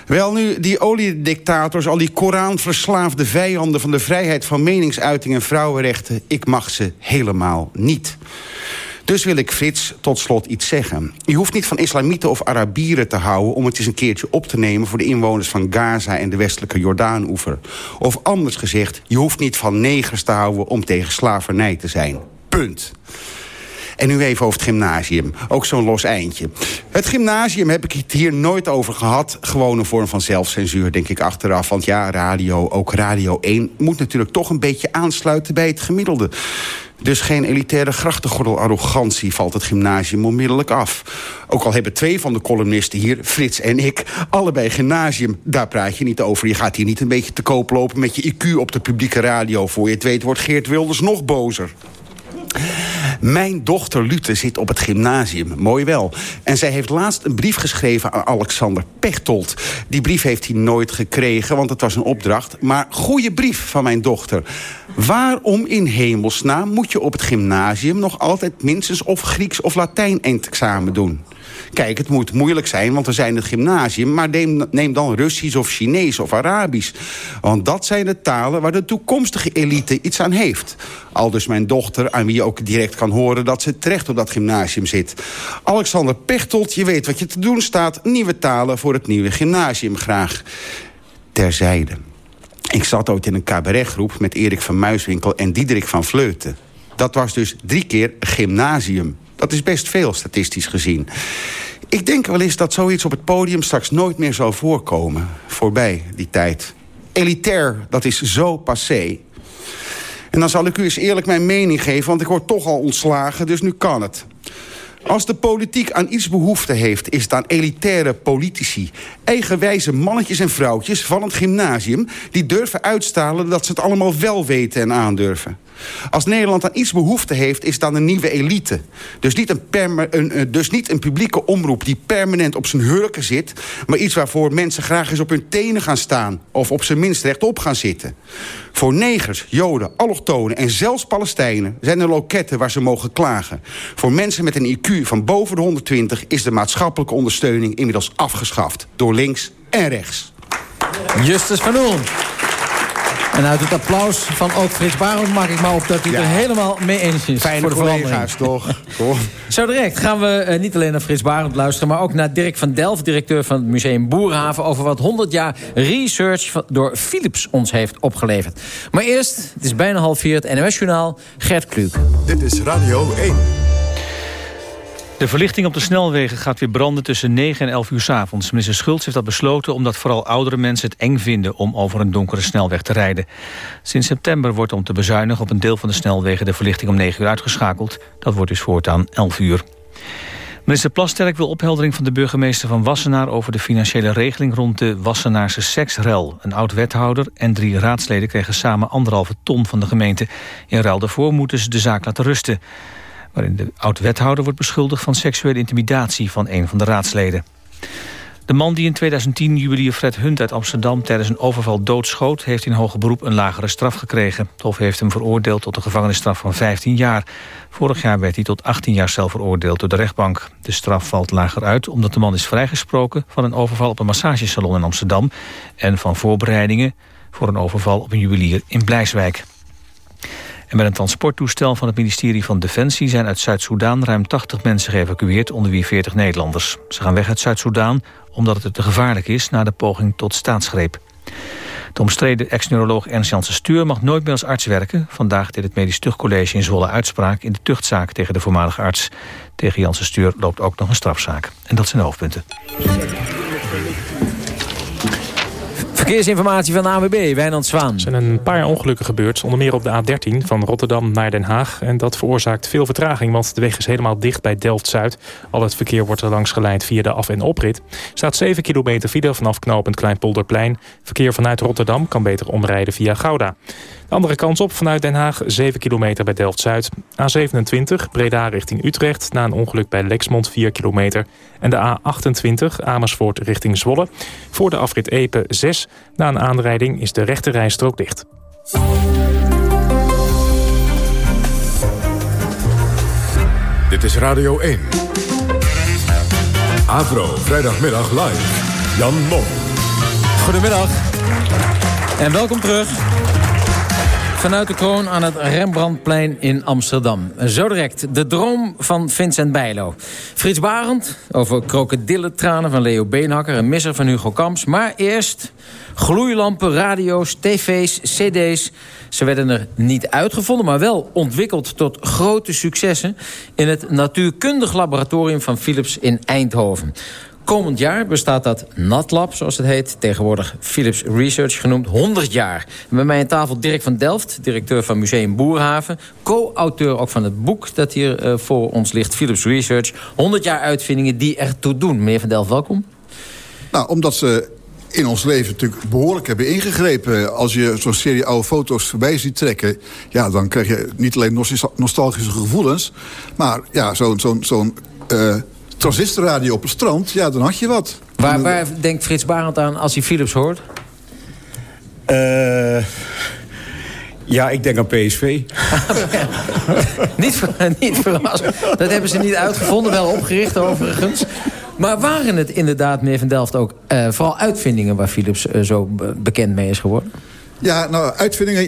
Wel nu, die oliedictators, al die Koranverslaafde vijanden... van de vrijheid van meningsuiting en vrouwenrechten... ik mag ze helemaal niet. Dus wil ik Frits tot slot iets zeggen. Je hoeft niet van islamieten of Arabieren te houden... om het eens een keertje op te nemen voor de inwoners van Gaza... en de westelijke Jordaanoever. Of anders gezegd, je hoeft niet van negers te houden... om tegen slavernij te zijn. Punt. En nu even over het gymnasium. Ook zo'n los eindje. Het gymnasium heb ik het hier nooit over gehad. Gewoon een vorm van zelfcensuur, denk ik achteraf. Want ja, radio, ook Radio 1... moet natuurlijk toch een beetje aansluiten bij het gemiddelde. Dus geen elitaire grachtengordel-arrogantie valt het gymnasium onmiddellijk af. Ook al hebben twee van de columnisten hier, Frits en ik... allebei gymnasium, daar praat je niet over. Je gaat hier niet een beetje te koop lopen met je IQ op de publieke radio. Voor je het weet wordt Geert Wilders nog bozer. Mijn dochter Lute zit op het gymnasium, mooi wel. En zij heeft laatst een brief geschreven aan Alexander Pechtold. Die brief heeft hij nooit gekregen, want het was een opdracht. Maar goede brief van mijn dochter. Waarom in hemelsnaam moet je op het gymnasium... nog altijd minstens of Grieks of Latijn eindexamen doen? Kijk, het moet moeilijk zijn, want we zijn het gymnasium... maar neem, neem dan Russisch of Chinees of Arabisch. Want dat zijn de talen waar de toekomstige elite iets aan heeft. Al dus mijn dochter, aan wie je ook direct kan horen... dat ze terecht op dat gymnasium zit. Alexander Pechtold, je weet wat je te doen staat. Nieuwe talen voor het nieuwe gymnasium graag. Terzijde. Ik zat ooit in een cabaretgroep met Erik van Muiswinkel en Diederik van Vleuten. Dat was dus drie keer gymnasium. Dat is best veel, statistisch gezien. Ik denk wel eens dat zoiets op het podium straks nooit meer zal voorkomen. Voorbij, die tijd. Elitair, dat is zo passé. En dan zal ik u eens eerlijk mijn mening geven... want ik word toch al ontslagen, dus nu kan het. Als de politiek aan iets behoefte heeft, is het aan elitaire politici. Eigenwijze mannetjes en vrouwtjes van het gymnasium... die durven uitstalen dat ze het allemaal wel weten en aandurven. Als Nederland aan iets behoefte heeft, is aan een nieuwe elite. Dus niet een, een, een- dus niet een publieke omroep die permanent op zijn hurken zit... maar iets waarvoor mensen graag eens op hun tenen gaan staan... of op zijn minst rechtop gaan zitten. Voor negers, joden, allochtonen en zelfs Palestijnen... zijn er loketten waar ze mogen klagen. Voor mensen met een IQ van boven de 120... is de maatschappelijke ondersteuning inmiddels afgeschaft. Door links en rechts. Justus van Oel. En uit het applaus van ook Frits Barend maak ik maar op dat u er helemaal mee eens is. Fijne voor de collega's, verandering. <laughs> toch? Zo direct gaan we eh, niet alleen naar Frits Barend luisteren... maar ook naar Dirk van Delft, directeur van het Museum Boerhaven... over wat 100 jaar research door Philips ons heeft opgeleverd. Maar eerst, het is bijna half vier, het NOS-journaal, Gert Kluuk. Dit is Radio 1. De verlichting op de snelwegen gaat weer branden tussen 9 en 11 uur 's avonds. Minister Schultz heeft dat besloten omdat vooral oudere mensen het eng vinden om over een donkere snelweg te rijden. Sinds september wordt om te bezuinigen op een deel van de snelwegen de verlichting om 9 uur uitgeschakeld. Dat wordt dus voortaan 11 uur. Minister Plasterk wil opheldering van de burgemeester van Wassenaar... over de financiële regeling rond de Wassenaarse seksrel. Een oud-wethouder en drie raadsleden kregen samen anderhalve ton van de gemeente. In ruil daarvoor moeten ze de zaak laten rusten. Waarin de oud-wethouder wordt beschuldigd van seksuele intimidatie... van een van de raadsleden. De man die in 2010 juwelier Fred Hunt uit Amsterdam... tijdens een overval doodschoot... heeft in hoger beroep een lagere straf gekregen. Het Hof heeft hem veroordeeld tot een gevangenisstraf van 15 jaar. Vorig jaar werd hij tot 18 jaar cel veroordeeld door de rechtbank. De straf valt lager uit omdat de man is vrijgesproken... van een overval op een massagesalon in Amsterdam... en van voorbereidingen voor een overval op een juwelier in Blijswijk. Met een transporttoestel van het ministerie van Defensie... zijn uit Zuid-Soedan ruim 80 mensen geëvacueerd, onder wie 40 Nederlanders. Ze gaan weg uit Zuid-Soedan omdat het te gevaarlijk is... na de poging tot staatsgreep. De omstreden ex-neuroloog Ernst Janssen Stuur mag nooit meer als arts werken. Vandaag deed het Medisch Tuchtcollege in Zwolle uitspraak... in de tuchtzaak tegen de voormalige arts. Tegen Janssen Stuur loopt ook nog een strafzaak. En dat zijn de hoofdpunten. Verkeersinformatie van de AWB, Wijnand Zwaan. Er zijn een paar ongelukken gebeurd, onder meer op de A13 van Rotterdam naar Den Haag. En dat veroorzaakt veel vertraging, want de weg is helemaal dicht bij Delft-Zuid. Al het verkeer wordt er langs geleid via de af- en oprit. Staat 7 kilometer file vanaf knooppunt Kleinpolderplein. Verkeer vanuit Rotterdam kan beter omrijden via Gouda. De andere kant op vanuit Den Haag 7 kilometer bij Delft-Zuid. A27 Breda richting Utrecht na een ongeluk bij Lexmond 4 kilometer. En de A28 Amersfoort richting Zwolle. Voor de afrit Epe 6. Na een aanrijding is de rechte rijstrook dicht. Dit is Radio 1. Avro, vrijdagmiddag live. Jan Mom. Goedemiddag. En welkom terug. Vanuit de kroon aan het Rembrandtplein in Amsterdam. Zo direct de droom van Vincent Bijlo. Frits Barend over krokodillentranen van Leo Beenhakker... en misser van Hugo Kamps. Maar eerst gloeilampen, radio's, tv's, cd's. Ze werden er niet uitgevonden, maar wel ontwikkeld tot grote successen... in het natuurkundig laboratorium van Philips in Eindhoven. Komend jaar bestaat dat NatLab, zoals het heet. Tegenwoordig Philips Research genoemd, 100 jaar. En bij mij aan tafel Dirk van Delft, directeur van Museum Boerhaven. Co-auteur ook van het boek dat hier eh, voor ons ligt, Philips Research. 100 jaar uitvindingen die ertoe doen. Meneer van Delft, welkom. Nou, omdat ze in ons leven natuurlijk behoorlijk hebben ingegrepen. Als je zo'n serie oude foto's voorbij ziet trekken... ja, dan krijg je niet alleen nostal- nostalgische gevoelens... maar ja, zo'n zo'n zo'n eh, transistorradio op het strand... ja, dan had je wat. Waar, waar denkt Frits Barend aan als hij Philips hoort? Eh, ja, ik denk aan PSV. <laughs> niet, ver- niet verrassend. Dat hebben ze niet uitgevonden, wel opgericht overigens. Maar waren het inderdaad, meneer Van Delft, ook eh, vooral uitvindingen... waar Philips eh, zo be- bekend mee is geworden? Ja, nou, uitvindingen...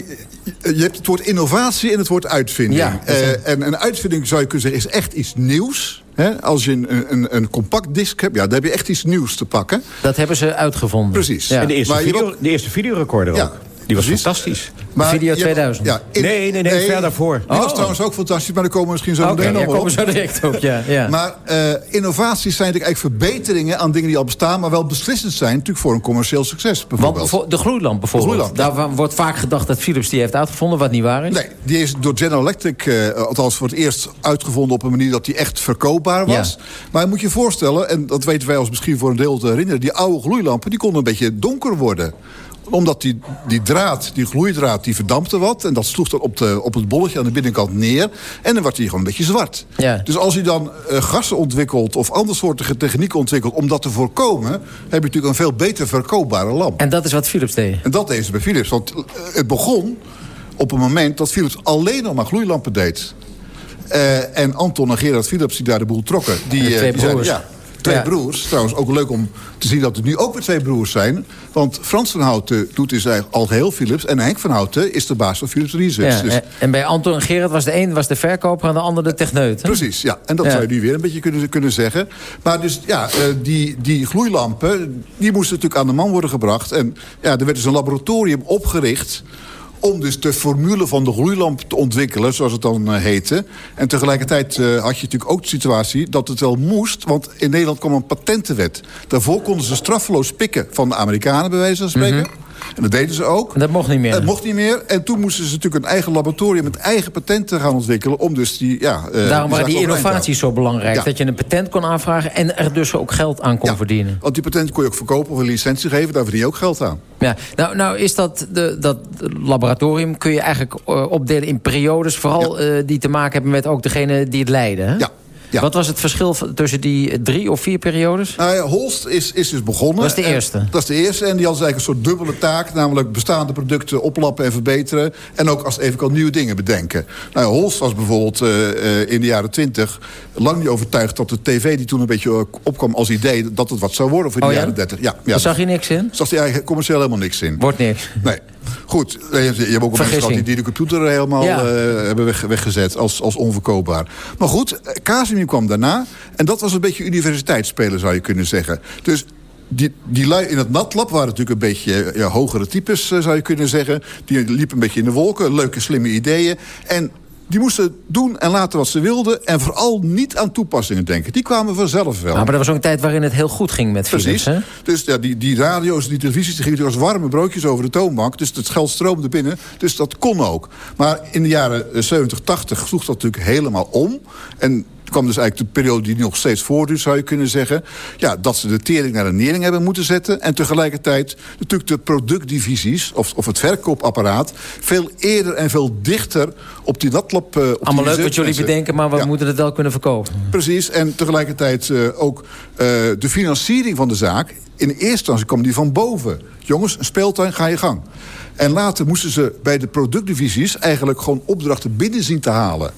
je- hebt het woord innovatie en het woord uitvinding. Ja, is- Eh, en een uitvinding, zou je kunnen zeggen, is echt iets nieuws. Hè? Als je een, een, een compact disc hebt, ja, dan heb je echt iets nieuws te pakken. Dat hebben ze uitgevonden. Precies. En de eerste, Maar video, de eerste videorecorder Ja, ook. Die was precies. fantastisch. Maar Video je hebt- 2000. Ja, in- Nee, nee, nee, ver daarvoor. Die was Oh. trouwens ook fantastisch, maar daar komen we misschien zo meteen daar nog komen op. we zo direct op, ja. ja. Maar eh, innovaties zijn natuurlijk eigenlijk verbeteringen aan dingen die al bestaan... maar wel beslissend zijn natuurlijk voor een commercieel succes bijvoorbeeld. voor de gloeilamp bijvoorbeeld. De gloeilamp, Daar wordt vaak gedacht dat Philips die heeft uitgevonden, wat niet waar is. Nee, die is door General Electric, eh, althans voor het eerst uitgevonden... op een manier dat die echt verkoopbaar was. Maar je moet je voorstellen, en dat weten wij ons misschien voor een deel te herinneren... die oude gloeilampen die konden een beetje donker worden Omdat die, die draad, die gloeidraad, die verdampte wat. En dat sloeg dan op, de, op het bolletje aan de binnenkant neer. En dan werd hij gewoon een beetje zwart. Ja. Dus als je dan eh, gassen ontwikkelt of andersoortige techniek ontwikkelt... om dat te voorkomen, heb je natuurlijk een veel beter verkoopbare lamp. En dat is wat Philips deed? En dat deden ze bij Philips. Want eh, het begon op een moment dat Philips alleen nog maar gloeilampen deed. Eh, en Anton en Gerard Philips die daar de boel trokken. Die, twee die zeiden, ja, twee Ja. broers. Trouwens ook leuk om te zien dat het nu ook weer twee broers zijn. Want Frans van Houten doet dus eigenlijk al geheel Philips. En Henk van Houten is de baas van Philips Research. Ja, Dus- en- bij Anton en Gerard was de een was de verkoper en de ander de techneut. hè? Precies, ja. En dat Ja. zou je nu weer een beetje kunnen, kunnen zeggen. Maar dus, ja, eh, die, die gloeilampen, die moesten natuurlijk aan de man worden gebracht. En ja, er werd dus een laboratorium opgericht om dus de formule van de gloeilamp te ontwikkelen, zoals het dan eh, heette. En tegelijkertijd eh, had je natuurlijk ook de situatie dat het wel moest... want in Nederland kwam een patentenwet. Daarvoor konden ze straffeloos pikken van de Amerikanen, bij wijze van spreken. En dat deden ze ook. Dat mocht niet meer. Dat mocht niet meer. En toen moesten ze natuurlijk een eigen laboratorium... met eigen patenten gaan ontwikkelen om dus die... Ja, eh, Daarom waren die innovaties zo belangrijk. Ja. Dat je een patent kon aanvragen en er dus ook geld aan kon verdienen. Want die patent kon je ook verkopen of een licentie geven. Daar verdien je ook geld aan. Ja, nou, nou is dat, de, dat laboratorium kun je eigenlijk eh, opdelen in periodes... vooral eh, die te maken hebben met ook degene die het leiden. Hè? Ja. Ja. Wat was het verschil tussen die drie of vier periodes? Nou ja, Holst is, is dus begonnen. Dat is de En- eerste. dat is de eerste. En die had eigenlijk een soort dubbele taak. Namelijk bestaande producten oplappen en verbeteren. En ook als even kan nieuwe dingen bedenken. Nou ja, Holst was bijvoorbeeld eh, eh, in de jaren twintig... lang niet overtuigd dat de tv die toen een beetje eh, opkwam als idee... dat het wat zou worden voor de Oh ja? jaren dertig. Ja, ja, Daar zag je niks in? zag hij eigenlijk commercieel helemaal niks in. Wordt niks. Nee. Goed, je, je hebt ook wel mensen gehad die, die de computer helemaal Ja. eh, hebben weg, weggezet als, als onverkoopbaar. Maar goed, eh, Casimir kwam daarna. En dat was een beetje universiteitsspelen, zou je kunnen zeggen. Dus die, die lui in het natlab waren natuurlijk een beetje eh, ja, hogere types, eh, zou je kunnen zeggen. Die liepen een beetje in de wolken, leuke, slimme ideeën. En die moesten doen en laten wat ze wilden. En vooral niet aan toepassingen denken. Die kwamen vanzelf wel. Nou, maar er was ook een tijd waarin het heel goed ging met Philips. Precies. Hè? Dus ja, die, die radio's, die televisies, die gingen natuurlijk als warme broodjes over de toonbank. Dus het geld stroomde binnen. Dus dat kon ook. Maar in de jaren eh, 70, 80 sloeg dat natuurlijk helemaal om. En kwam dus eigenlijk de periode die nog steeds voortduurt, zou je kunnen zeggen. Ja, dat ze de tering naar de nering hebben moeten zetten. En tegelijkertijd natuurlijk de productdivisies, of, of het verkoopapparaat... veel eerder en veel dichter op die natlab... eh, op die Allemaal leuk wat jullie bedenken, maar we Ja. moeten het wel kunnen verkopen. Precies, en tegelijkertijd eh, ook eh, de financiering van de zaak. In eerste instantie kwam die van boven. Jongens, een speeltuin, ga je gang. En later moesten ze bij de productdivisies... eigenlijk gewoon opdrachten binnen zien te halen.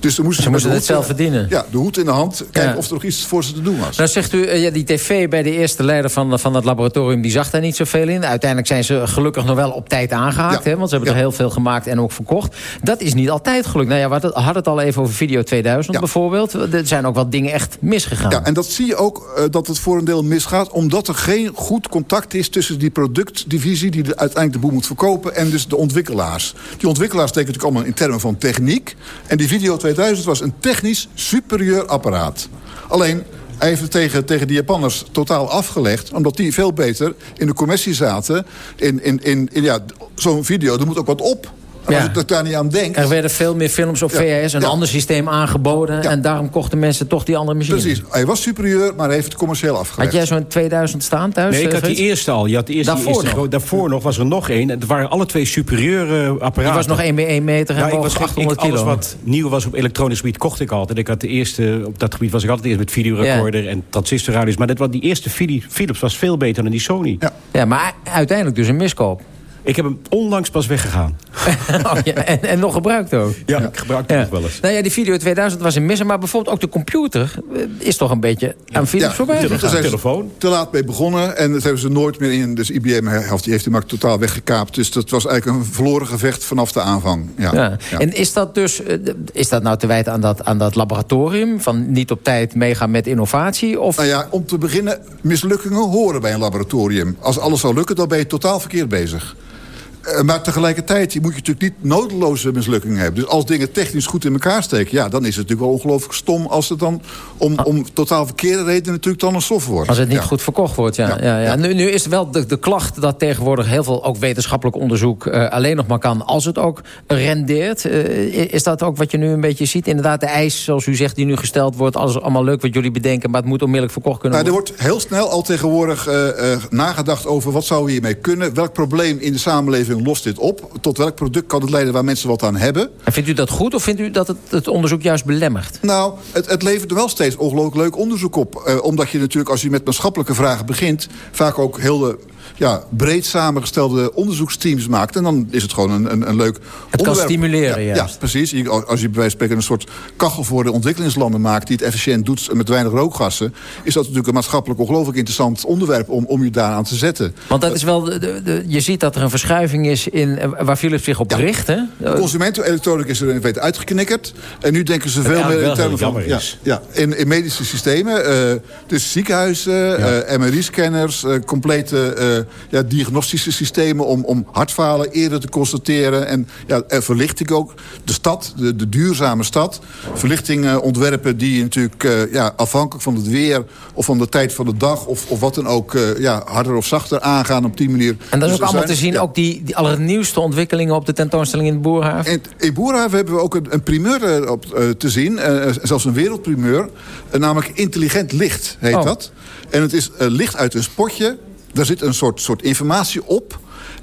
Dus dan moesten Ze moesten het zelf verdienen. Ja, de hoed in de hand. Kijken Ja. of er nog iets voor ze te doen was. Nou zegt u, eh, ja, die tv bij de eerste leider van, van het laboratorium... die zag daar niet zoveel in. Uiteindelijk zijn ze gelukkig nog wel op tijd aangehaakt. Ja. Hè, want ze hebben er heel veel gemaakt en ook verkocht. Dat is niet altijd gelukt. Nou ja, we hadden het al even over Video 2000 Ja. bijvoorbeeld. Er zijn ook wat dingen echt misgegaan. Ja, en dat zie je ook eh, dat het voor een deel misgaat... omdat er geen goed contact is tussen die productdivisie... die de, uiteindelijk de boel moet verkopen, en dus de ontwikkelaars. Die ontwikkelaars steken natuurlijk allemaal in termen van techniek. En die Video 2000 was een technisch superieur apparaat. Alleen, hij heeft het tegen, tegen de Japanners totaal afgelegd... omdat die veel beter in de commissie zaten. In, in, in ja, zo'n video, er moet ook wat op. En Ja. als ik daar niet aan denk... Er werden veel meer films op Ja, VHS, een ja. ander systeem aangeboden... en daarom kochten mensen toch die andere machine. Precies, hij was superieur, maar hij heeft het commercieel afgelegd. Had jij zo'n 2000 staan thuis? Nee, ik eh, had die Frits? eerste al. Je had de eerste, die Daarvoor eerste nog? daarvoor nog was er nog één. Het waren alle twee superieure apparaten. Die was nog 1 meter en Ja, ik woog was echt, 800 ik, alles kilo. wat nieuw was op elektronisch gebied kocht ik altijd. Ik had de eerste, op dat gebied was ik altijd eerst met videorecorder en transistorradios. Maar dat, wat die eerste Phili- Philips was veel beter dan die Sony. Ja. Ja, maar uiteindelijk dus een miskoop. Ik heb hem onlangs pas weggegaan. <laughs> Oh, ja, en, en nog gebruikt ook. Ja, ik gebruik het nog wel eens. Nou ja, die video 2000 was een misser. Maar bijvoorbeeld ook de computer eh, is toch een beetje aan Philips voorbij daar zijn ze te laat mee begonnen. En dat hebben ze nooit meer in. Dus IBM heeft die heeft die markt totaal weggekaapt. Dus dat was eigenlijk een verloren gevecht vanaf de aanvang. Ja. Ja. Ja. En is dat dus eh, is dat nou te wijten aan dat, aan dat laboratorium? Van niet op tijd meegaan met innovatie? Of... Nou ja, om te beginnen, mislukkingen horen bij een laboratorium. Als alles zou lukken, dan ben je totaal verkeerd bezig. Eh, maar tegelijkertijd moet je natuurlijk niet nodeloze mislukkingen hebben. Dus als dingen technisch goed in elkaar steken... ja, dan is het natuurlijk wel ongelooflijk stom... als het dan om, om totaal verkeerde redenen natuurlijk dan een software wordt. Als het niet Ja. goed verkocht wordt, ja. ja. ja, Nu, nu is wel de, de klacht dat tegenwoordig heel veel ook wetenschappelijk onderzoek... eh, alleen nog maar kan als het ook rendeert. Eh, is dat ook wat je nu een beetje ziet? Inderdaad, de eis, zoals u zegt, die nu gesteld wordt... alles allemaal leuk wat jullie bedenken... maar het moet onmiddellijk verkocht kunnen Nou, er worden. wordt heel snel al tegenwoordig nagedacht over wat zou hiermee kunnen. Welk probleem in de samenleving lost dit op? Tot welk product kan het leiden waar mensen wat aan hebben? En vindt u dat goed of vindt u dat het, het onderzoek juist belemmert? Nou, het, het levert er wel steeds ongelooflijk leuk onderzoek op. Eh, omdat je natuurlijk, als je met maatschappelijke vragen begint... vaak ook heel de, ja, breed samengestelde onderzoeksteams maakt. En dan is het gewoon een, een, een leuk kan onderwerp. stimuleren, ja, ja, precies. Als je bij wijze van spreken een soort kachel voor de ontwikkelingslanden maakt... die het efficiënt doet met weinig rookgassen... is dat natuurlijk een maatschappelijk ongelooflijk interessant onderwerp... om, om je daaraan te zetten. Want dat is wel, de- je ziet dat er een verschuiving is in eh, waar Philips zich op richt. Hè? De consumentenelektronica is er in feite uitgeknikkerd. En nu denken ze veel meer in termen van... Ja, ja, in, in medische systemen. eh, dus ziekenhuizen, eh, MRI-scanners... complete ja, diagnostische systemen om, om hartfalen eerder te constateren. En, ja, en verlichting ook. De stad, de, de duurzame stad. Verlichting ontwerpen die natuurlijk ja, afhankelijk van het weer... of van de tijd van de dag of, of wat dan ook... ja, harder of zachter aangaan op die manier. En dat is Dus ook allemaal te zien, ook die, die allernieuwste ontwikkelingen op de tentoonstelling in de Boerhaven. In, in Boerhaven hebben we ook een, een primeur eh, op, eh, te zien. eh, zelfs een wereldprimeur. namelijk intelligent licht heet Oh. dat. En het is licht uit een spotje. Daar zit een soort, soort informatie op.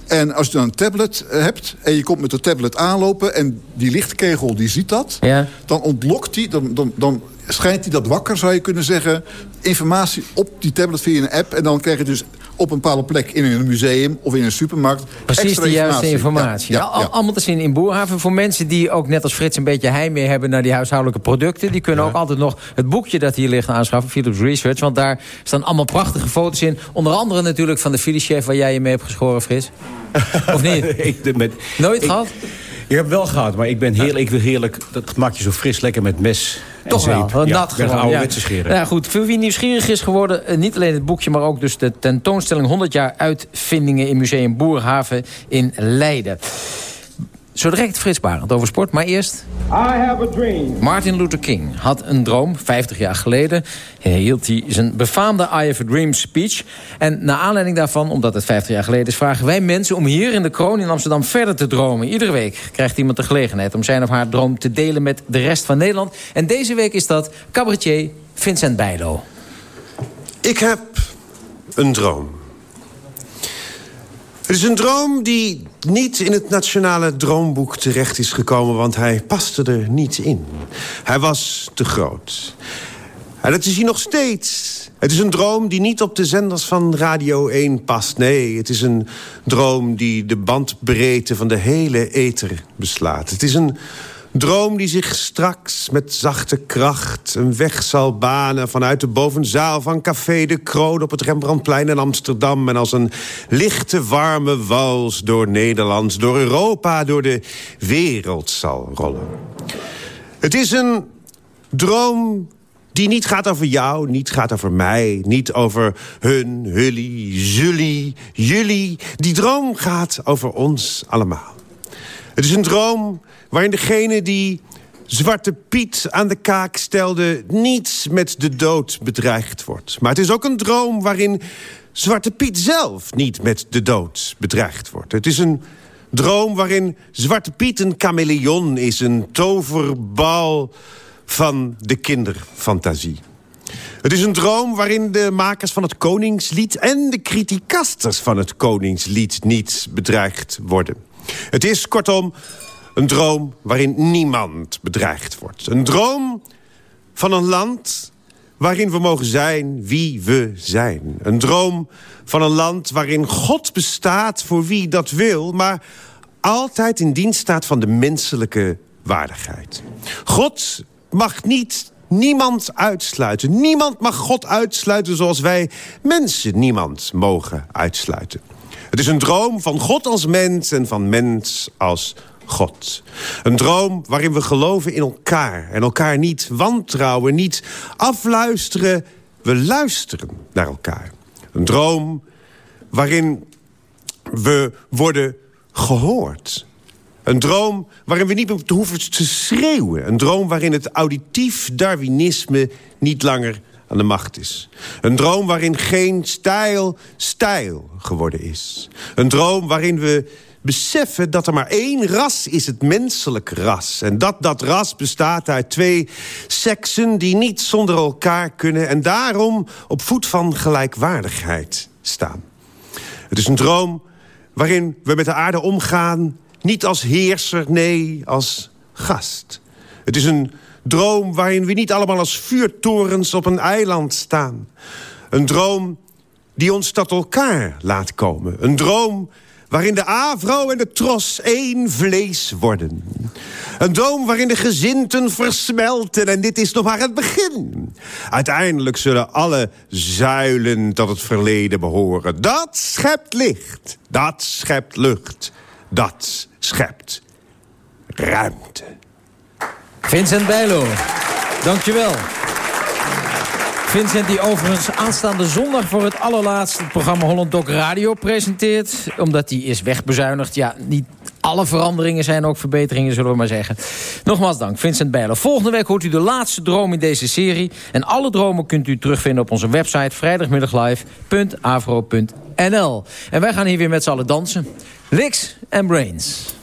En als je dan een tablet hebt en je komt met de tablet aanlopen... en die lichtkegel die ziet dat, Ja. dan ontlokt die... Dan, dan, dan schijnt hij dat wakker, zou je kunnen zeggen... informatie op die tablet via een app... en dan krijg je dus op een bepaalde plek in een museum of in een supermarkt... Precies extra de juiste informatie. Ja, Nou, ja, al- ja. Allemaal te zien in Boerhaven. Voor mensen die ook net als Frits een beetje heimwee hebben... naar die huishoudelijke producten... die kunnen ook altijd nog het boekje dat hier ligt aanschaffen... Philips Research, want daar staan allemaal prachtige foto's in. Onder andere natuurlijk van de Philips-chef... waar jij je mee hebt geschoren, Frits. Of niet? <laughs> ik, de- met, Nooit ik- gehad? Ik heb wel gehad, maar ik ben heerlijk, ik wil heerlijk... Dat maakt je zo fris lekker met mes Toch wel, zeep. wel ja, nat gewoon. ja. scheren. Nou ja, goed, voor wie nieuwsgierig is geworden... eh, niet alleen het boekje, maar ook dus de tentoonstelling... 100 jaar uitvindingen in Museum Boerhaven in Leiden. Zo direct Frits Barend over sport, maar eerst... I have a dream. Martin Luther King had een droom, 50 jaar geleden. Hield hij zijn befaamde I Have a Dream speech. En naar aanleiding daarvan, omdat het 50 jaar geleden is... vragen wij mensen om hier in de kroon in Amsterdam verder te dromen. Iedere week krijgt iemand de gelegenheid om zijn of haar droom te delen... met de rest van Nederland. En deze week is dat cabaretier Vincent Bijlo. Ik heb een droom. Het is een droom die niet in het nationale droomboek terecht is gekomen... want hij paste er niet in. Hij was te groot. En dat is hij nog steeds. Het is een droom die niet op de zenders van Radio 1 past. Nee, het is een droom die de bandbreedte van de hele ether beslaat. Het is een droom die zich straks met zachte kracht... een weg zal banen vanuit de bovenzaal van Café de Kroon... op het Rembrandtplein in Amsterdam... en als een lichte, warme wals door Nederland... door Europa, door de wereld zal rollen. Het is een droom die niet gaat over jou, niet gaat over mij... niet over hun, hully, jullie, jullie. Die droom gaat over ons allemaal. Het is een droom waarin degene die Zwarte Piet aan de kaak stelde... niet met de dood bedreigd wordt. Maar het is ook een droom waarin Zwarte Piet zelf niet met de dood bedreigd wordt. Het is een droom waarin Zwarte Piet een chameleon is... een toverbal van de kinderfantasie. Het is een droom waarin de makers van het Koningslied... en de criticasters van het Koningslied niet bedreigd worden. Het is, kortom, een droom waarin niemand bedreigd wordt. Een droom van een land waarin we mogen zijn wie we zijn. Een droom van een land waarin God bestaat voor wie dat wil... maar altijd in dienst staat van de menselijke waardigheid. God mag niet niemand uitsluiten. Niemand mag God uitsluiten zoals wij mensen niemand mogen uitsluiten. Het is een droom van God als mens en van mens als God. Een droom waarin we geloven in elkaar en elkaar niet wantrouwen, niet afluisteren. We luisteren naar elkaar. Een droom waarin we worden gehoord. Een droom waarin we niet hoeven te schreeuwen. Een droom waarin het auditief Darwinisme niet langer aan de macht is. Een droom waarin geen stijl stijl geworden is. Een droom waarin we beseffen dat er maar één ras is, het menselijk ras. En dat dat ras bestaat uit twee seksen die niet zonder elkaar kunnen... en daarom op voet van gelijkwaardigheid staan. Het is een droom waarin we met de aarde omgaan... niet als heerser, nee, als gast. Het is een droom waarin we niet allemaal als vuurtorens op een eiland staan. Een droom die ons tot elkaar laat komen. Een droom waarin de avro en de tros één vlees worden. Een droom waarin de gezinten versmelten en dit is nog maar het begin. Uiteindelijk zullen alle zuilen tot het verleden behoren. Dat schept licht, dat schept lucht, dat schept ruimte. Vincent Bijlo, dankjewel. Vincent die overigens aanstaande zondag voor het allerlaatste programma Holland Doc Radio presenteert. Omdat die is wegbezuinigd. Ja, niet alle veranderingen zijn ook verbeteringen, zullen we maar zeggen. Nogmaals dank, Vincent Bijlo. Volgende week hoort u de laatste droom in deze serie. En alle dromen kunt u terugvinden op onze website vrijdagmiddaglive.avro.nl. En wij gaan hier weer met z'n allen dansen. Licks and Brains.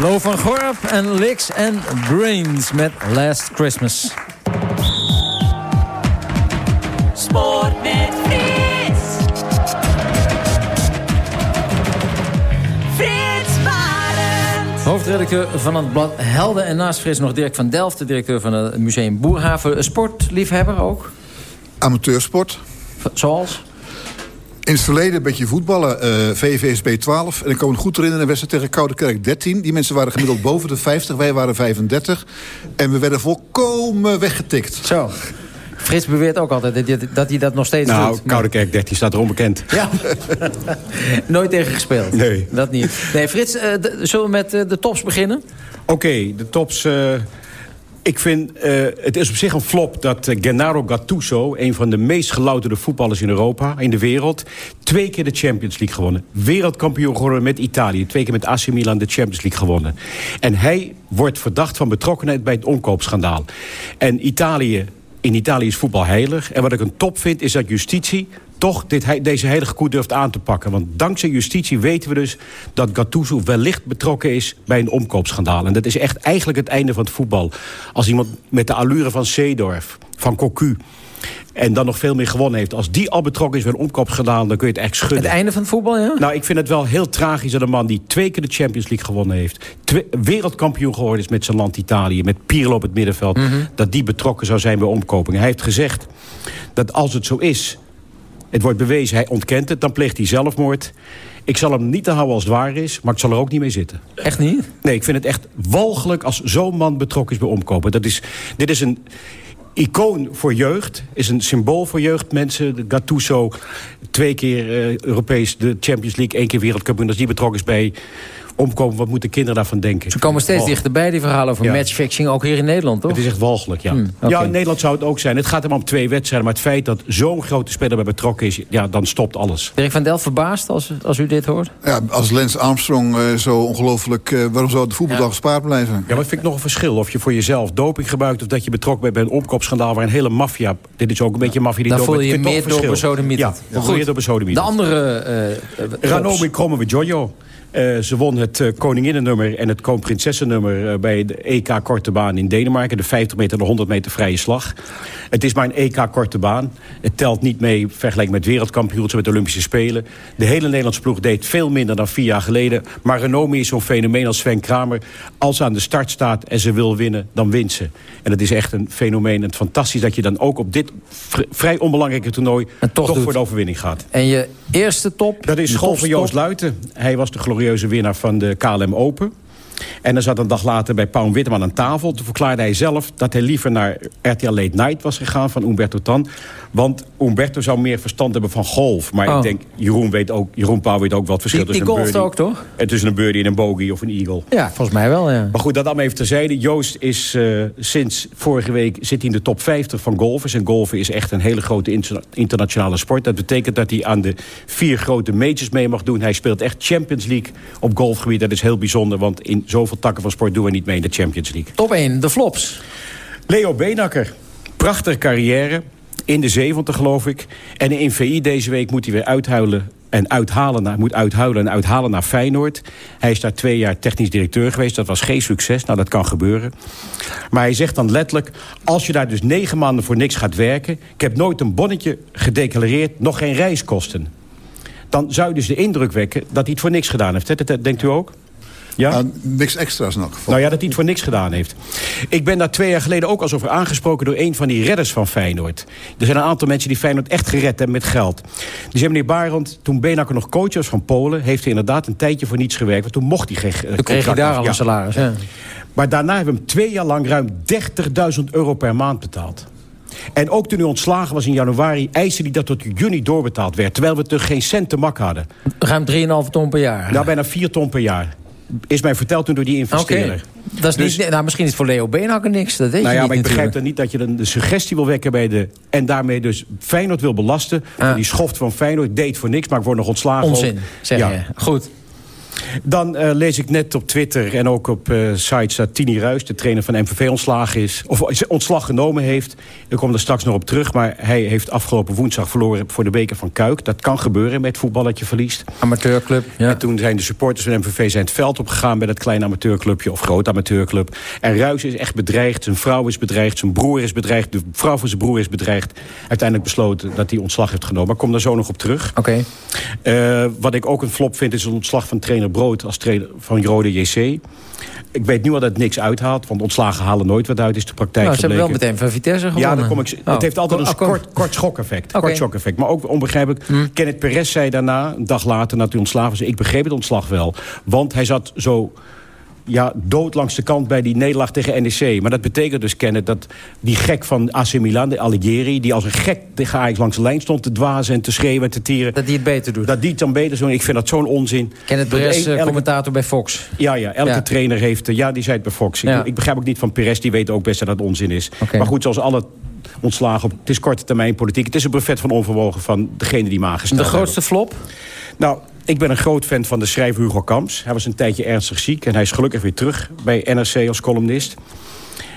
Lo van Gorp en Licks en Brains met Last Christmas. Sport met Frits. Frits Barend. Hoofdredacteur van het blad Helden en naast Frits nog Dirk van Delft... de directeur van het museum Boerhaven. Sportliefhebber ook? Amateursport. Zoals? In het verleden een beetje voetballen, eh VVSB 12. En ik kan me goed herinneren, een wedstrijd tegen Koude Kerk 13. Die mensen waren gemiddeld <laughs> boven de 50, wij waren 35. En we werden volkomen weggetikt. Zo. Frits beweert ook altijd dat hij dat, hij dat nog steeds Nou, doet. Koudekerk 13 staat er onbekend. Ja. <laughs> Nooit tegen gespeeld. Nee. Dat niet. Nee, Frits, eh, zullen we met eh, de tops beginnen? Oké, de tops... ik vind, eh, het is op zich een flop dat eh, Gennaro Gattuso... een van de meest gelouterde voetballers in Europa, in de wereld... twee keer de Champions League gewonnen. Wereldkampioen geworden met Italië. Twee keer met AC Milan de Champions League gewonnen. En hij wordt verdacht van betrokkenheid bij het omkoopschandaal. En Italië... In Italië is voetbal heilig. En wat ik een top vind, is dat justitie toch dit, deze heilige koe durft aan te pakken. Want dankzij justitie weten we dus dat Gattuso wellicht betrokken is bij een omkoopschandaal. En dat is echt eigenlijk het einde van het voetbal. Als iemand met de allure van Seedorf, van Cocu... en dan nog veel meer gewonnen heeft. Als die al betrokken is bij een omkoopschandaal, dan kun je het echt schudden. Het einde van het voetbal, ja? Nou, ik vind het wel heel tragisch dat een man die twee keer de Champions League gewonnen heeft... wereldkampioen geworden is met zijn land Italië... met Pirlo op het middenveld, dat die betrokken zou zijn bij omkopingen. Hij heeft gezegd dat als het zo is, het wordt bewezen, hij ontkent het... dan pleegt hij zelfmoord. Ik zal hem niet te houden als het waar is, maar ik zal er ook niet mee zitten. Echt niet? Nee, ik vind het echt walgelijk als zo'n man betrokken is bij omkopen. Dat is, dit is een icoon voor jeugd, is een symbool voor jeugdmensen. De Gattuso, twee keer eh, Europees de Champions League... één keer wereldkampioen, als die betrokken is bij omkopen... wat moeten kinderen daarvan denken? Ze komen steeds Oh. dichterbij, die verhalen over Ja. matchfixing, ook hier in Nederland, toch? Het is echt walgelijk, ja. Hmm. Ja, in Nederland zou het ook zijn. Het gaat hem om twee wedstrijden. Maar het feit dat zo'n grote speler bij betrokken is... ja, dan stopt alles. Dirk van Delft verbaasd als, als u dit hoort? Ja, als Lance Armstrong eh, zo ongelooflijk... eh, waarom zou de voetbaldag gespaard blijven? Ja, maar vind ik nog een verschil. Of je voor jezelf doping gebruikt... of dat je betrokken bent bij een opkoopschandaal... waar een hele maffia... Dit is ook een beetje maffia die Dan doping- voel je je meer door besodemieterd. Ja, dan Goed. voel je door besodemieterd. De andere tops. Ranomi Kromme Jojo. Eh, ze won het eh, koninginnennummer en het kroonprinsessennummer... eh, bij de EK Korte Baan in Denemarken. De 50 meter en de 100 meter vrije slag. Het is maar een EK Korte Baan. Het telt niet mee vergeleken met wereldkampioenschap... met de Olympische Spelen. De hele Nederlandse ploeg deed veel minder dan vier jaar geleden. Maar Ranomi is zo'n fenomeen als Sven Kramer. Als ze aan de start staat en ze wil winnen, dan wint ze. En het is echt een fenomeen. En het fantastisch dat je dan ook op dit vr- vrij onbelangrijke toernooi... toch, voor de overwinning gaat. En je eerste top? Dat is school van? Joost Luiten. Hij was de glorieuze winnaar van de KLM Open. En dan zat een dag later bij Paul Witteman aan tafel. Toen verklaarde hij zelf dat hij liever naar RTL Late Night was gegaan van Umberto Tan. Want Umberto zou meer verstand hebben van golf. Maar Oh. ik denk, Jeroen, weet ook, Jeroen Pauw weet ook wat verschil Die- die tussen een golft birdie... ook, toch? En tussen een birdie en een bogey of een eagle. Ja, volgens mij wel, ja. Maar goed, dat allemaal even terzijde. Joost is eh, sinds vorige week zit hij in de top 50 van golfers. En golfen is echt een hele grote inter- internationale sport. Dat betekent dat hij aan de vier grote majors mee mag doen. Hij speelt echt Champions League op golfgebied. Dat is heel bijzonder, want in zoveel takken van sport doen we niet mee in de Champions League. Top 1, de flops. Leo Beenakker, prachtige carrière. In de 70 geloof ik. En in VI deze week moet hij weer uithuilen en uithalen naar, moet uithuilen en uithalen naar Feyenoord. Hij is daar twee jaar technisch directeur geweest. Dat was geen succes. Nou, dat kan gebeuren. Maar hij zegt dan letterlijk... als je daar dus negen maanden voor niks gaat werken... ik heb nooit een bonnetje gedeclareerd, nog geen reiskosten. Dan zou je dus de indruk wekken dat hij het voor niks gedaan heeft. hè? Dat- dat Denkt u ook? Ja? niks extra's geval. Nou ja, dat hij het voor niks gedaan heeft. Ik ben daar twee jaar geleden ook al eens over aangesproken... door een van die redders van Feyenoord. Er zijn een aantal mensen die Feyenoord echt gered hebben met geld. Die zei, meneer Barend, toen Benakker nog coach was van Polen... heeft hij inderdaad een tijdje voor niets gewerkt. Want toen mocht hij geen Toen kreeg hij daar al ja. een salaris. Ja. Maar daarna hebben we hem twee jaar lang ruim 30.000 euro per maand betaald. En ook toen hij ontslagen was in januari... eiste hij dat tot juni doorbetaald werd. Terwijl we toch geen cent te mak hadden. Ruim 3,5 ton per jaar. Nou, bijna 4 ton per jaar. Is mij verteld toen door die investeerder. Dat is Dus- niet, nou, misschien is het voor Leo Beenhakker niks. Dat weet nou je ja, niet maar ik begrijp dan niet dat je dan de suggestie wil wekken bij de... en daarmee dus Feyenoord wil belasten. Die schoft van Feyenoord deed voor niks, maar ik word nog ontslagen. Onzin, zeg Ja. je. Goed. Dan eh, lees ik net op Twitter en ook op eh, sites dat Tini Ruis, de trainer van MVV, ontslagen is. Of ontslag genomen heeft. Ik kom er straks nog op terug. Maar hij heeft afgelopen woensdag verloren voor de beker van Kuik. Dat kan gebeuren met voetbal dat je verliest. Amateurclub, ja. En toen zijn de supporters van MVV zijn het veld opgegaan... bij dat kleine amateurclubje of groot amateurclub. En Ruis is echt bedreigd. Zijn vrouw is bedreigd. Zijn broer is bedreigd. De vrouw van zijn broer is bedreigd. Uiteindelijk besloten dat hij ontslag heeft genomen. Maar ik kom daar zo nog op terug. Oké. Eh, wat ik ook een flop vind is een ontslag van trainer Brood... als trainer van Rode JC. Ik weet nu al dat het niks uithaalt, want ontslagen halen nooit wat uit, is de praktijk Nou, ze hebben wel meteen van Vitesse gewonnen. Ja, dan kom ik, Oh. het heeft altijd een Oh, kort, kort schokeffect. Kort schokeffect. Maar ook onbegrijpelijk. Kenneth Perez zei daarna, een dag later, nadat hij ontslagen was... ik begreep het ontslag wel. Want hij zat zo ja, dood langs de kant bij die nederlaag tegen NEC. Maar dat betekent dus, Kenneth, dat die gek van AC Milan, de Allegri... die als een gek tegen Ajax langs de lijn stond te dwazen en te schreeuwen en te tieren... Dat die het beter doet. Dat die het dan beter doet. Ik vind dat zo'n onzin. Kenneth Perez, eh, elke- commentator bij Fox. ja, ja, elke Ja. trainer heeft... eh, Ja, die zei het bij Fox. Ik, Ja. ik begrijp ook niet van Perez, die weet ook best dat dat onzin is. Maar goed, zoals alle ontslagen op... Het is korte termijn politiek. Het is een buffet van onverwogen van degene die magen De grootste flop? Nou, ik ben een groot fan van de schrijver Hugo Kamps. Hij was een tijdje ernstig ziek en hij is gelukkig weer terug bij NRC als columnist.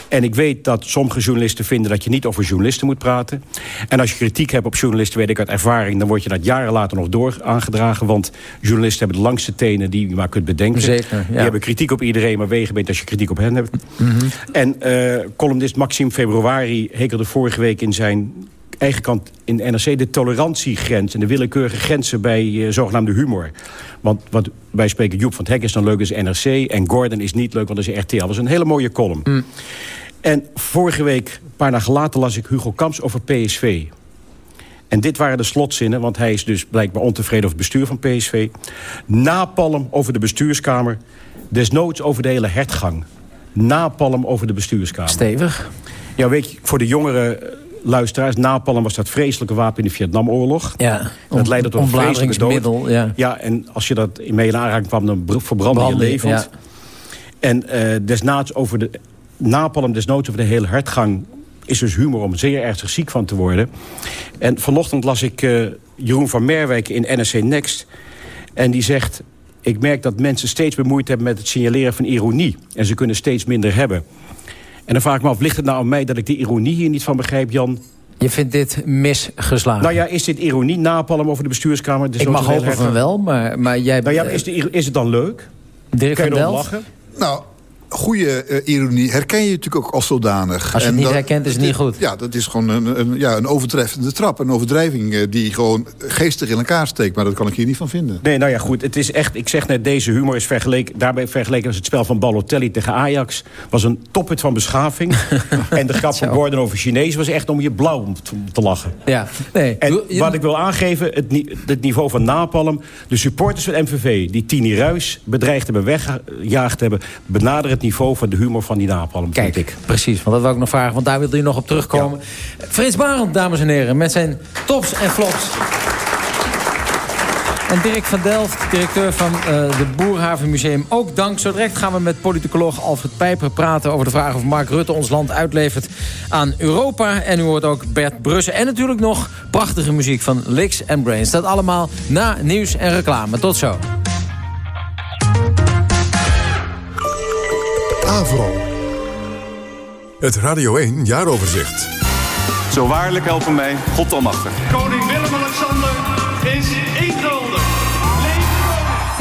En ik weet dat sommige journalisten vinden dat je niet over journalisten moet praten. En als je kritiek hebt op journalisten, weet ik uit ervaring... dan word je dat jaren later nog door aangedragen. Want journalisten hebben de langste tenen die je maar kunt bedenken. Zeker, ja. Die hebben kritiek op iedereen, maar wegen beter als je kritiek op hen hebt. En eh, columnist Maxime Februari hekelde vorige week in zijn eigen kant in NRC... de tolerantiegrens en de willekeurige grenzen bij eh, zogenaamde humor. Want wat wij spreken Joep van het Hek is dan leuk, is NRC... en Gordon is niet leuk, want dat is RTL. Dat is een hele mooie column. En vorige week, een paar dagen later, las ik Hugo Kamps over PSV. En dit waren de slotzinnen, want hij is dus blijkbaar ontevreden over het bestuur van PSV. Napalm over de bestuurskamer. Desnoods over de hele hertgang. Napalm over de bestuurskamer. Stevig. Ja, weet je, voor de jongere eh, luisteraars... napalm was dat vreselijke wapen in de Vietnamoorlog. Ja, Dat leidde tot een vreselijke dood. ontbladeringsmiddel, ja. en als je dat mee in aanraking kwam... dan br- verbrandde je Branding, levend. ja. En desnoods over de... Napalm desnoods over de hele hartgang... is dus humor om zeer ernstig ziek van te worden. En vanochtend las ik eh, Jeroen van Merwijk in NRC Next. En die zegt... Ik merk dat mensen steeds meer moeite hebben met het signaleren van ironie. En ze kunnen steeds minder hebben. En dan vraag ik me af, ligt het nou aan mij dat ik die ironie hier niet van begrijp, Jan? Je vindt dit misgeslagen? Nou ja, is dit ironie, napalm over de bestuurskamer? Dus ik zo mag hopen van wel, maar, maar jij... Nou ja, is, de, is het dan leuk? Dirk kan je lachen? Nou, goede eh, ironie herken je natuurlijk ook als zodanig. Als je het niet dat- herkent, is het niet goed. Ja, dat is gewoon een, een, ja, een overtreffende trap. Een overdrijving eh, die gewoon geestig in elkaar steekt. Maar dat kan ik hier niet van vinden. Nee, nou ja, goed. Het is echt, ik zeg net, deze humor is vergeleken... daarbij vergeleken als het spel van Balotelli tegen Ajax... was een toppet van beschaving. <laughs> en de grap van Gordon over Chinees was echt om je blauw om te, om te lachen. Ja, nee. En wat ik wil aangeven, het, ni- het niveau van Napalm... de supporters van MVV die Tini Ruis bedreigd hebben, weggejaagd hebben... benaderen het niveau van de humor van die Napalm, Kijk, ik. precies. Want dat wil ik nog vragen, want daar wilde je nog op terugkomen. Frits Barend, dames en heren, met zijn tops en flops. En Dirk van Delft, directeur van eh de Boerhaven Museum. Ook dank. Zo direct gaan we met politicoloog Alfred Pijper praten... over de vraag of Mark Rutte ons land uitlevert aan Europa. En u hoort ook Bert Brussen. En natuurlijk nog prachtige muziek van Licks and Brains. Dat allemaal na nieuws en reclame. Tot zo. Avro. Het Radio 1 jaaroverzicht. Zo waarlijk helpen mij, God almachtig. Koning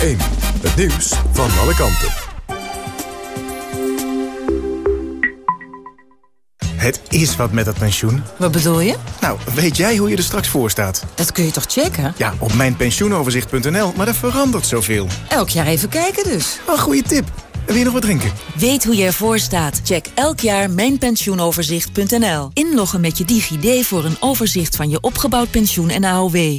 1. Het nieuws van alle kanten. Het is wat met dat pensioen. Wat bedoel je? Nou, weet jij hoe je er straks voor staat? Dat kun je toch checken? Ja, op mijnpensioenoverzicht.nl, maar er verandert zoveel. Elk jaar even kijken dus. Een goede tip. Wil je nog wat drinken? Weet hoe je ervoor staat? Check elk jaar mijnpensioenoverzicht.nl. Inloggen met je DigiD voor een overzicht van je opgebouwd pensioen en AOW.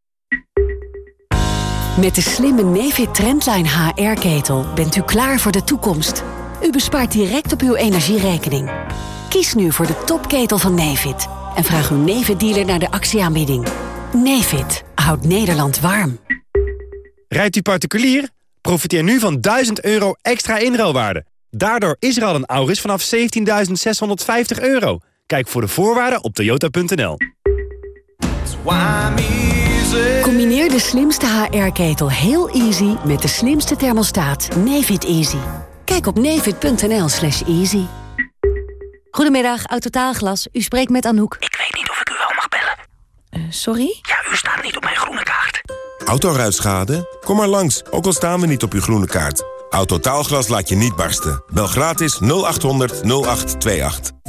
Met de slimme Nefit Trendline HR-ketel bent u klaar voor de toekomst. U bespaart direct op uw energierekening. Kies nu voor de topketel van Nefit. En vraag uw Nefit-dealer naar de actieaanbieding. Nefit houdt Nederland warm. Rijdt u particulier? Profiteer nu van 1000 euro extra inruilwaarde. Daardoor is er al een Auris vanaf 17.650 euro. Kijk voor de voorwaarden op toyota.nl. Combineer de slimste HR-ketel heel easy met de slimste thermostaat Nefit Easy. Kijk op nefit.nl slash easy. Goedemiddag, Autotaalglas. U spreekt met Anouk. Ik weet niet of ik u wel mag bellen. sorry? Ja, u staat niet op mijn groene kaart. Autoruitschade? Kom maar langs, ook al staan we niet op uw groene kaart. Autotaalglas laat je niet barsten. Bel gratis 0800 0828.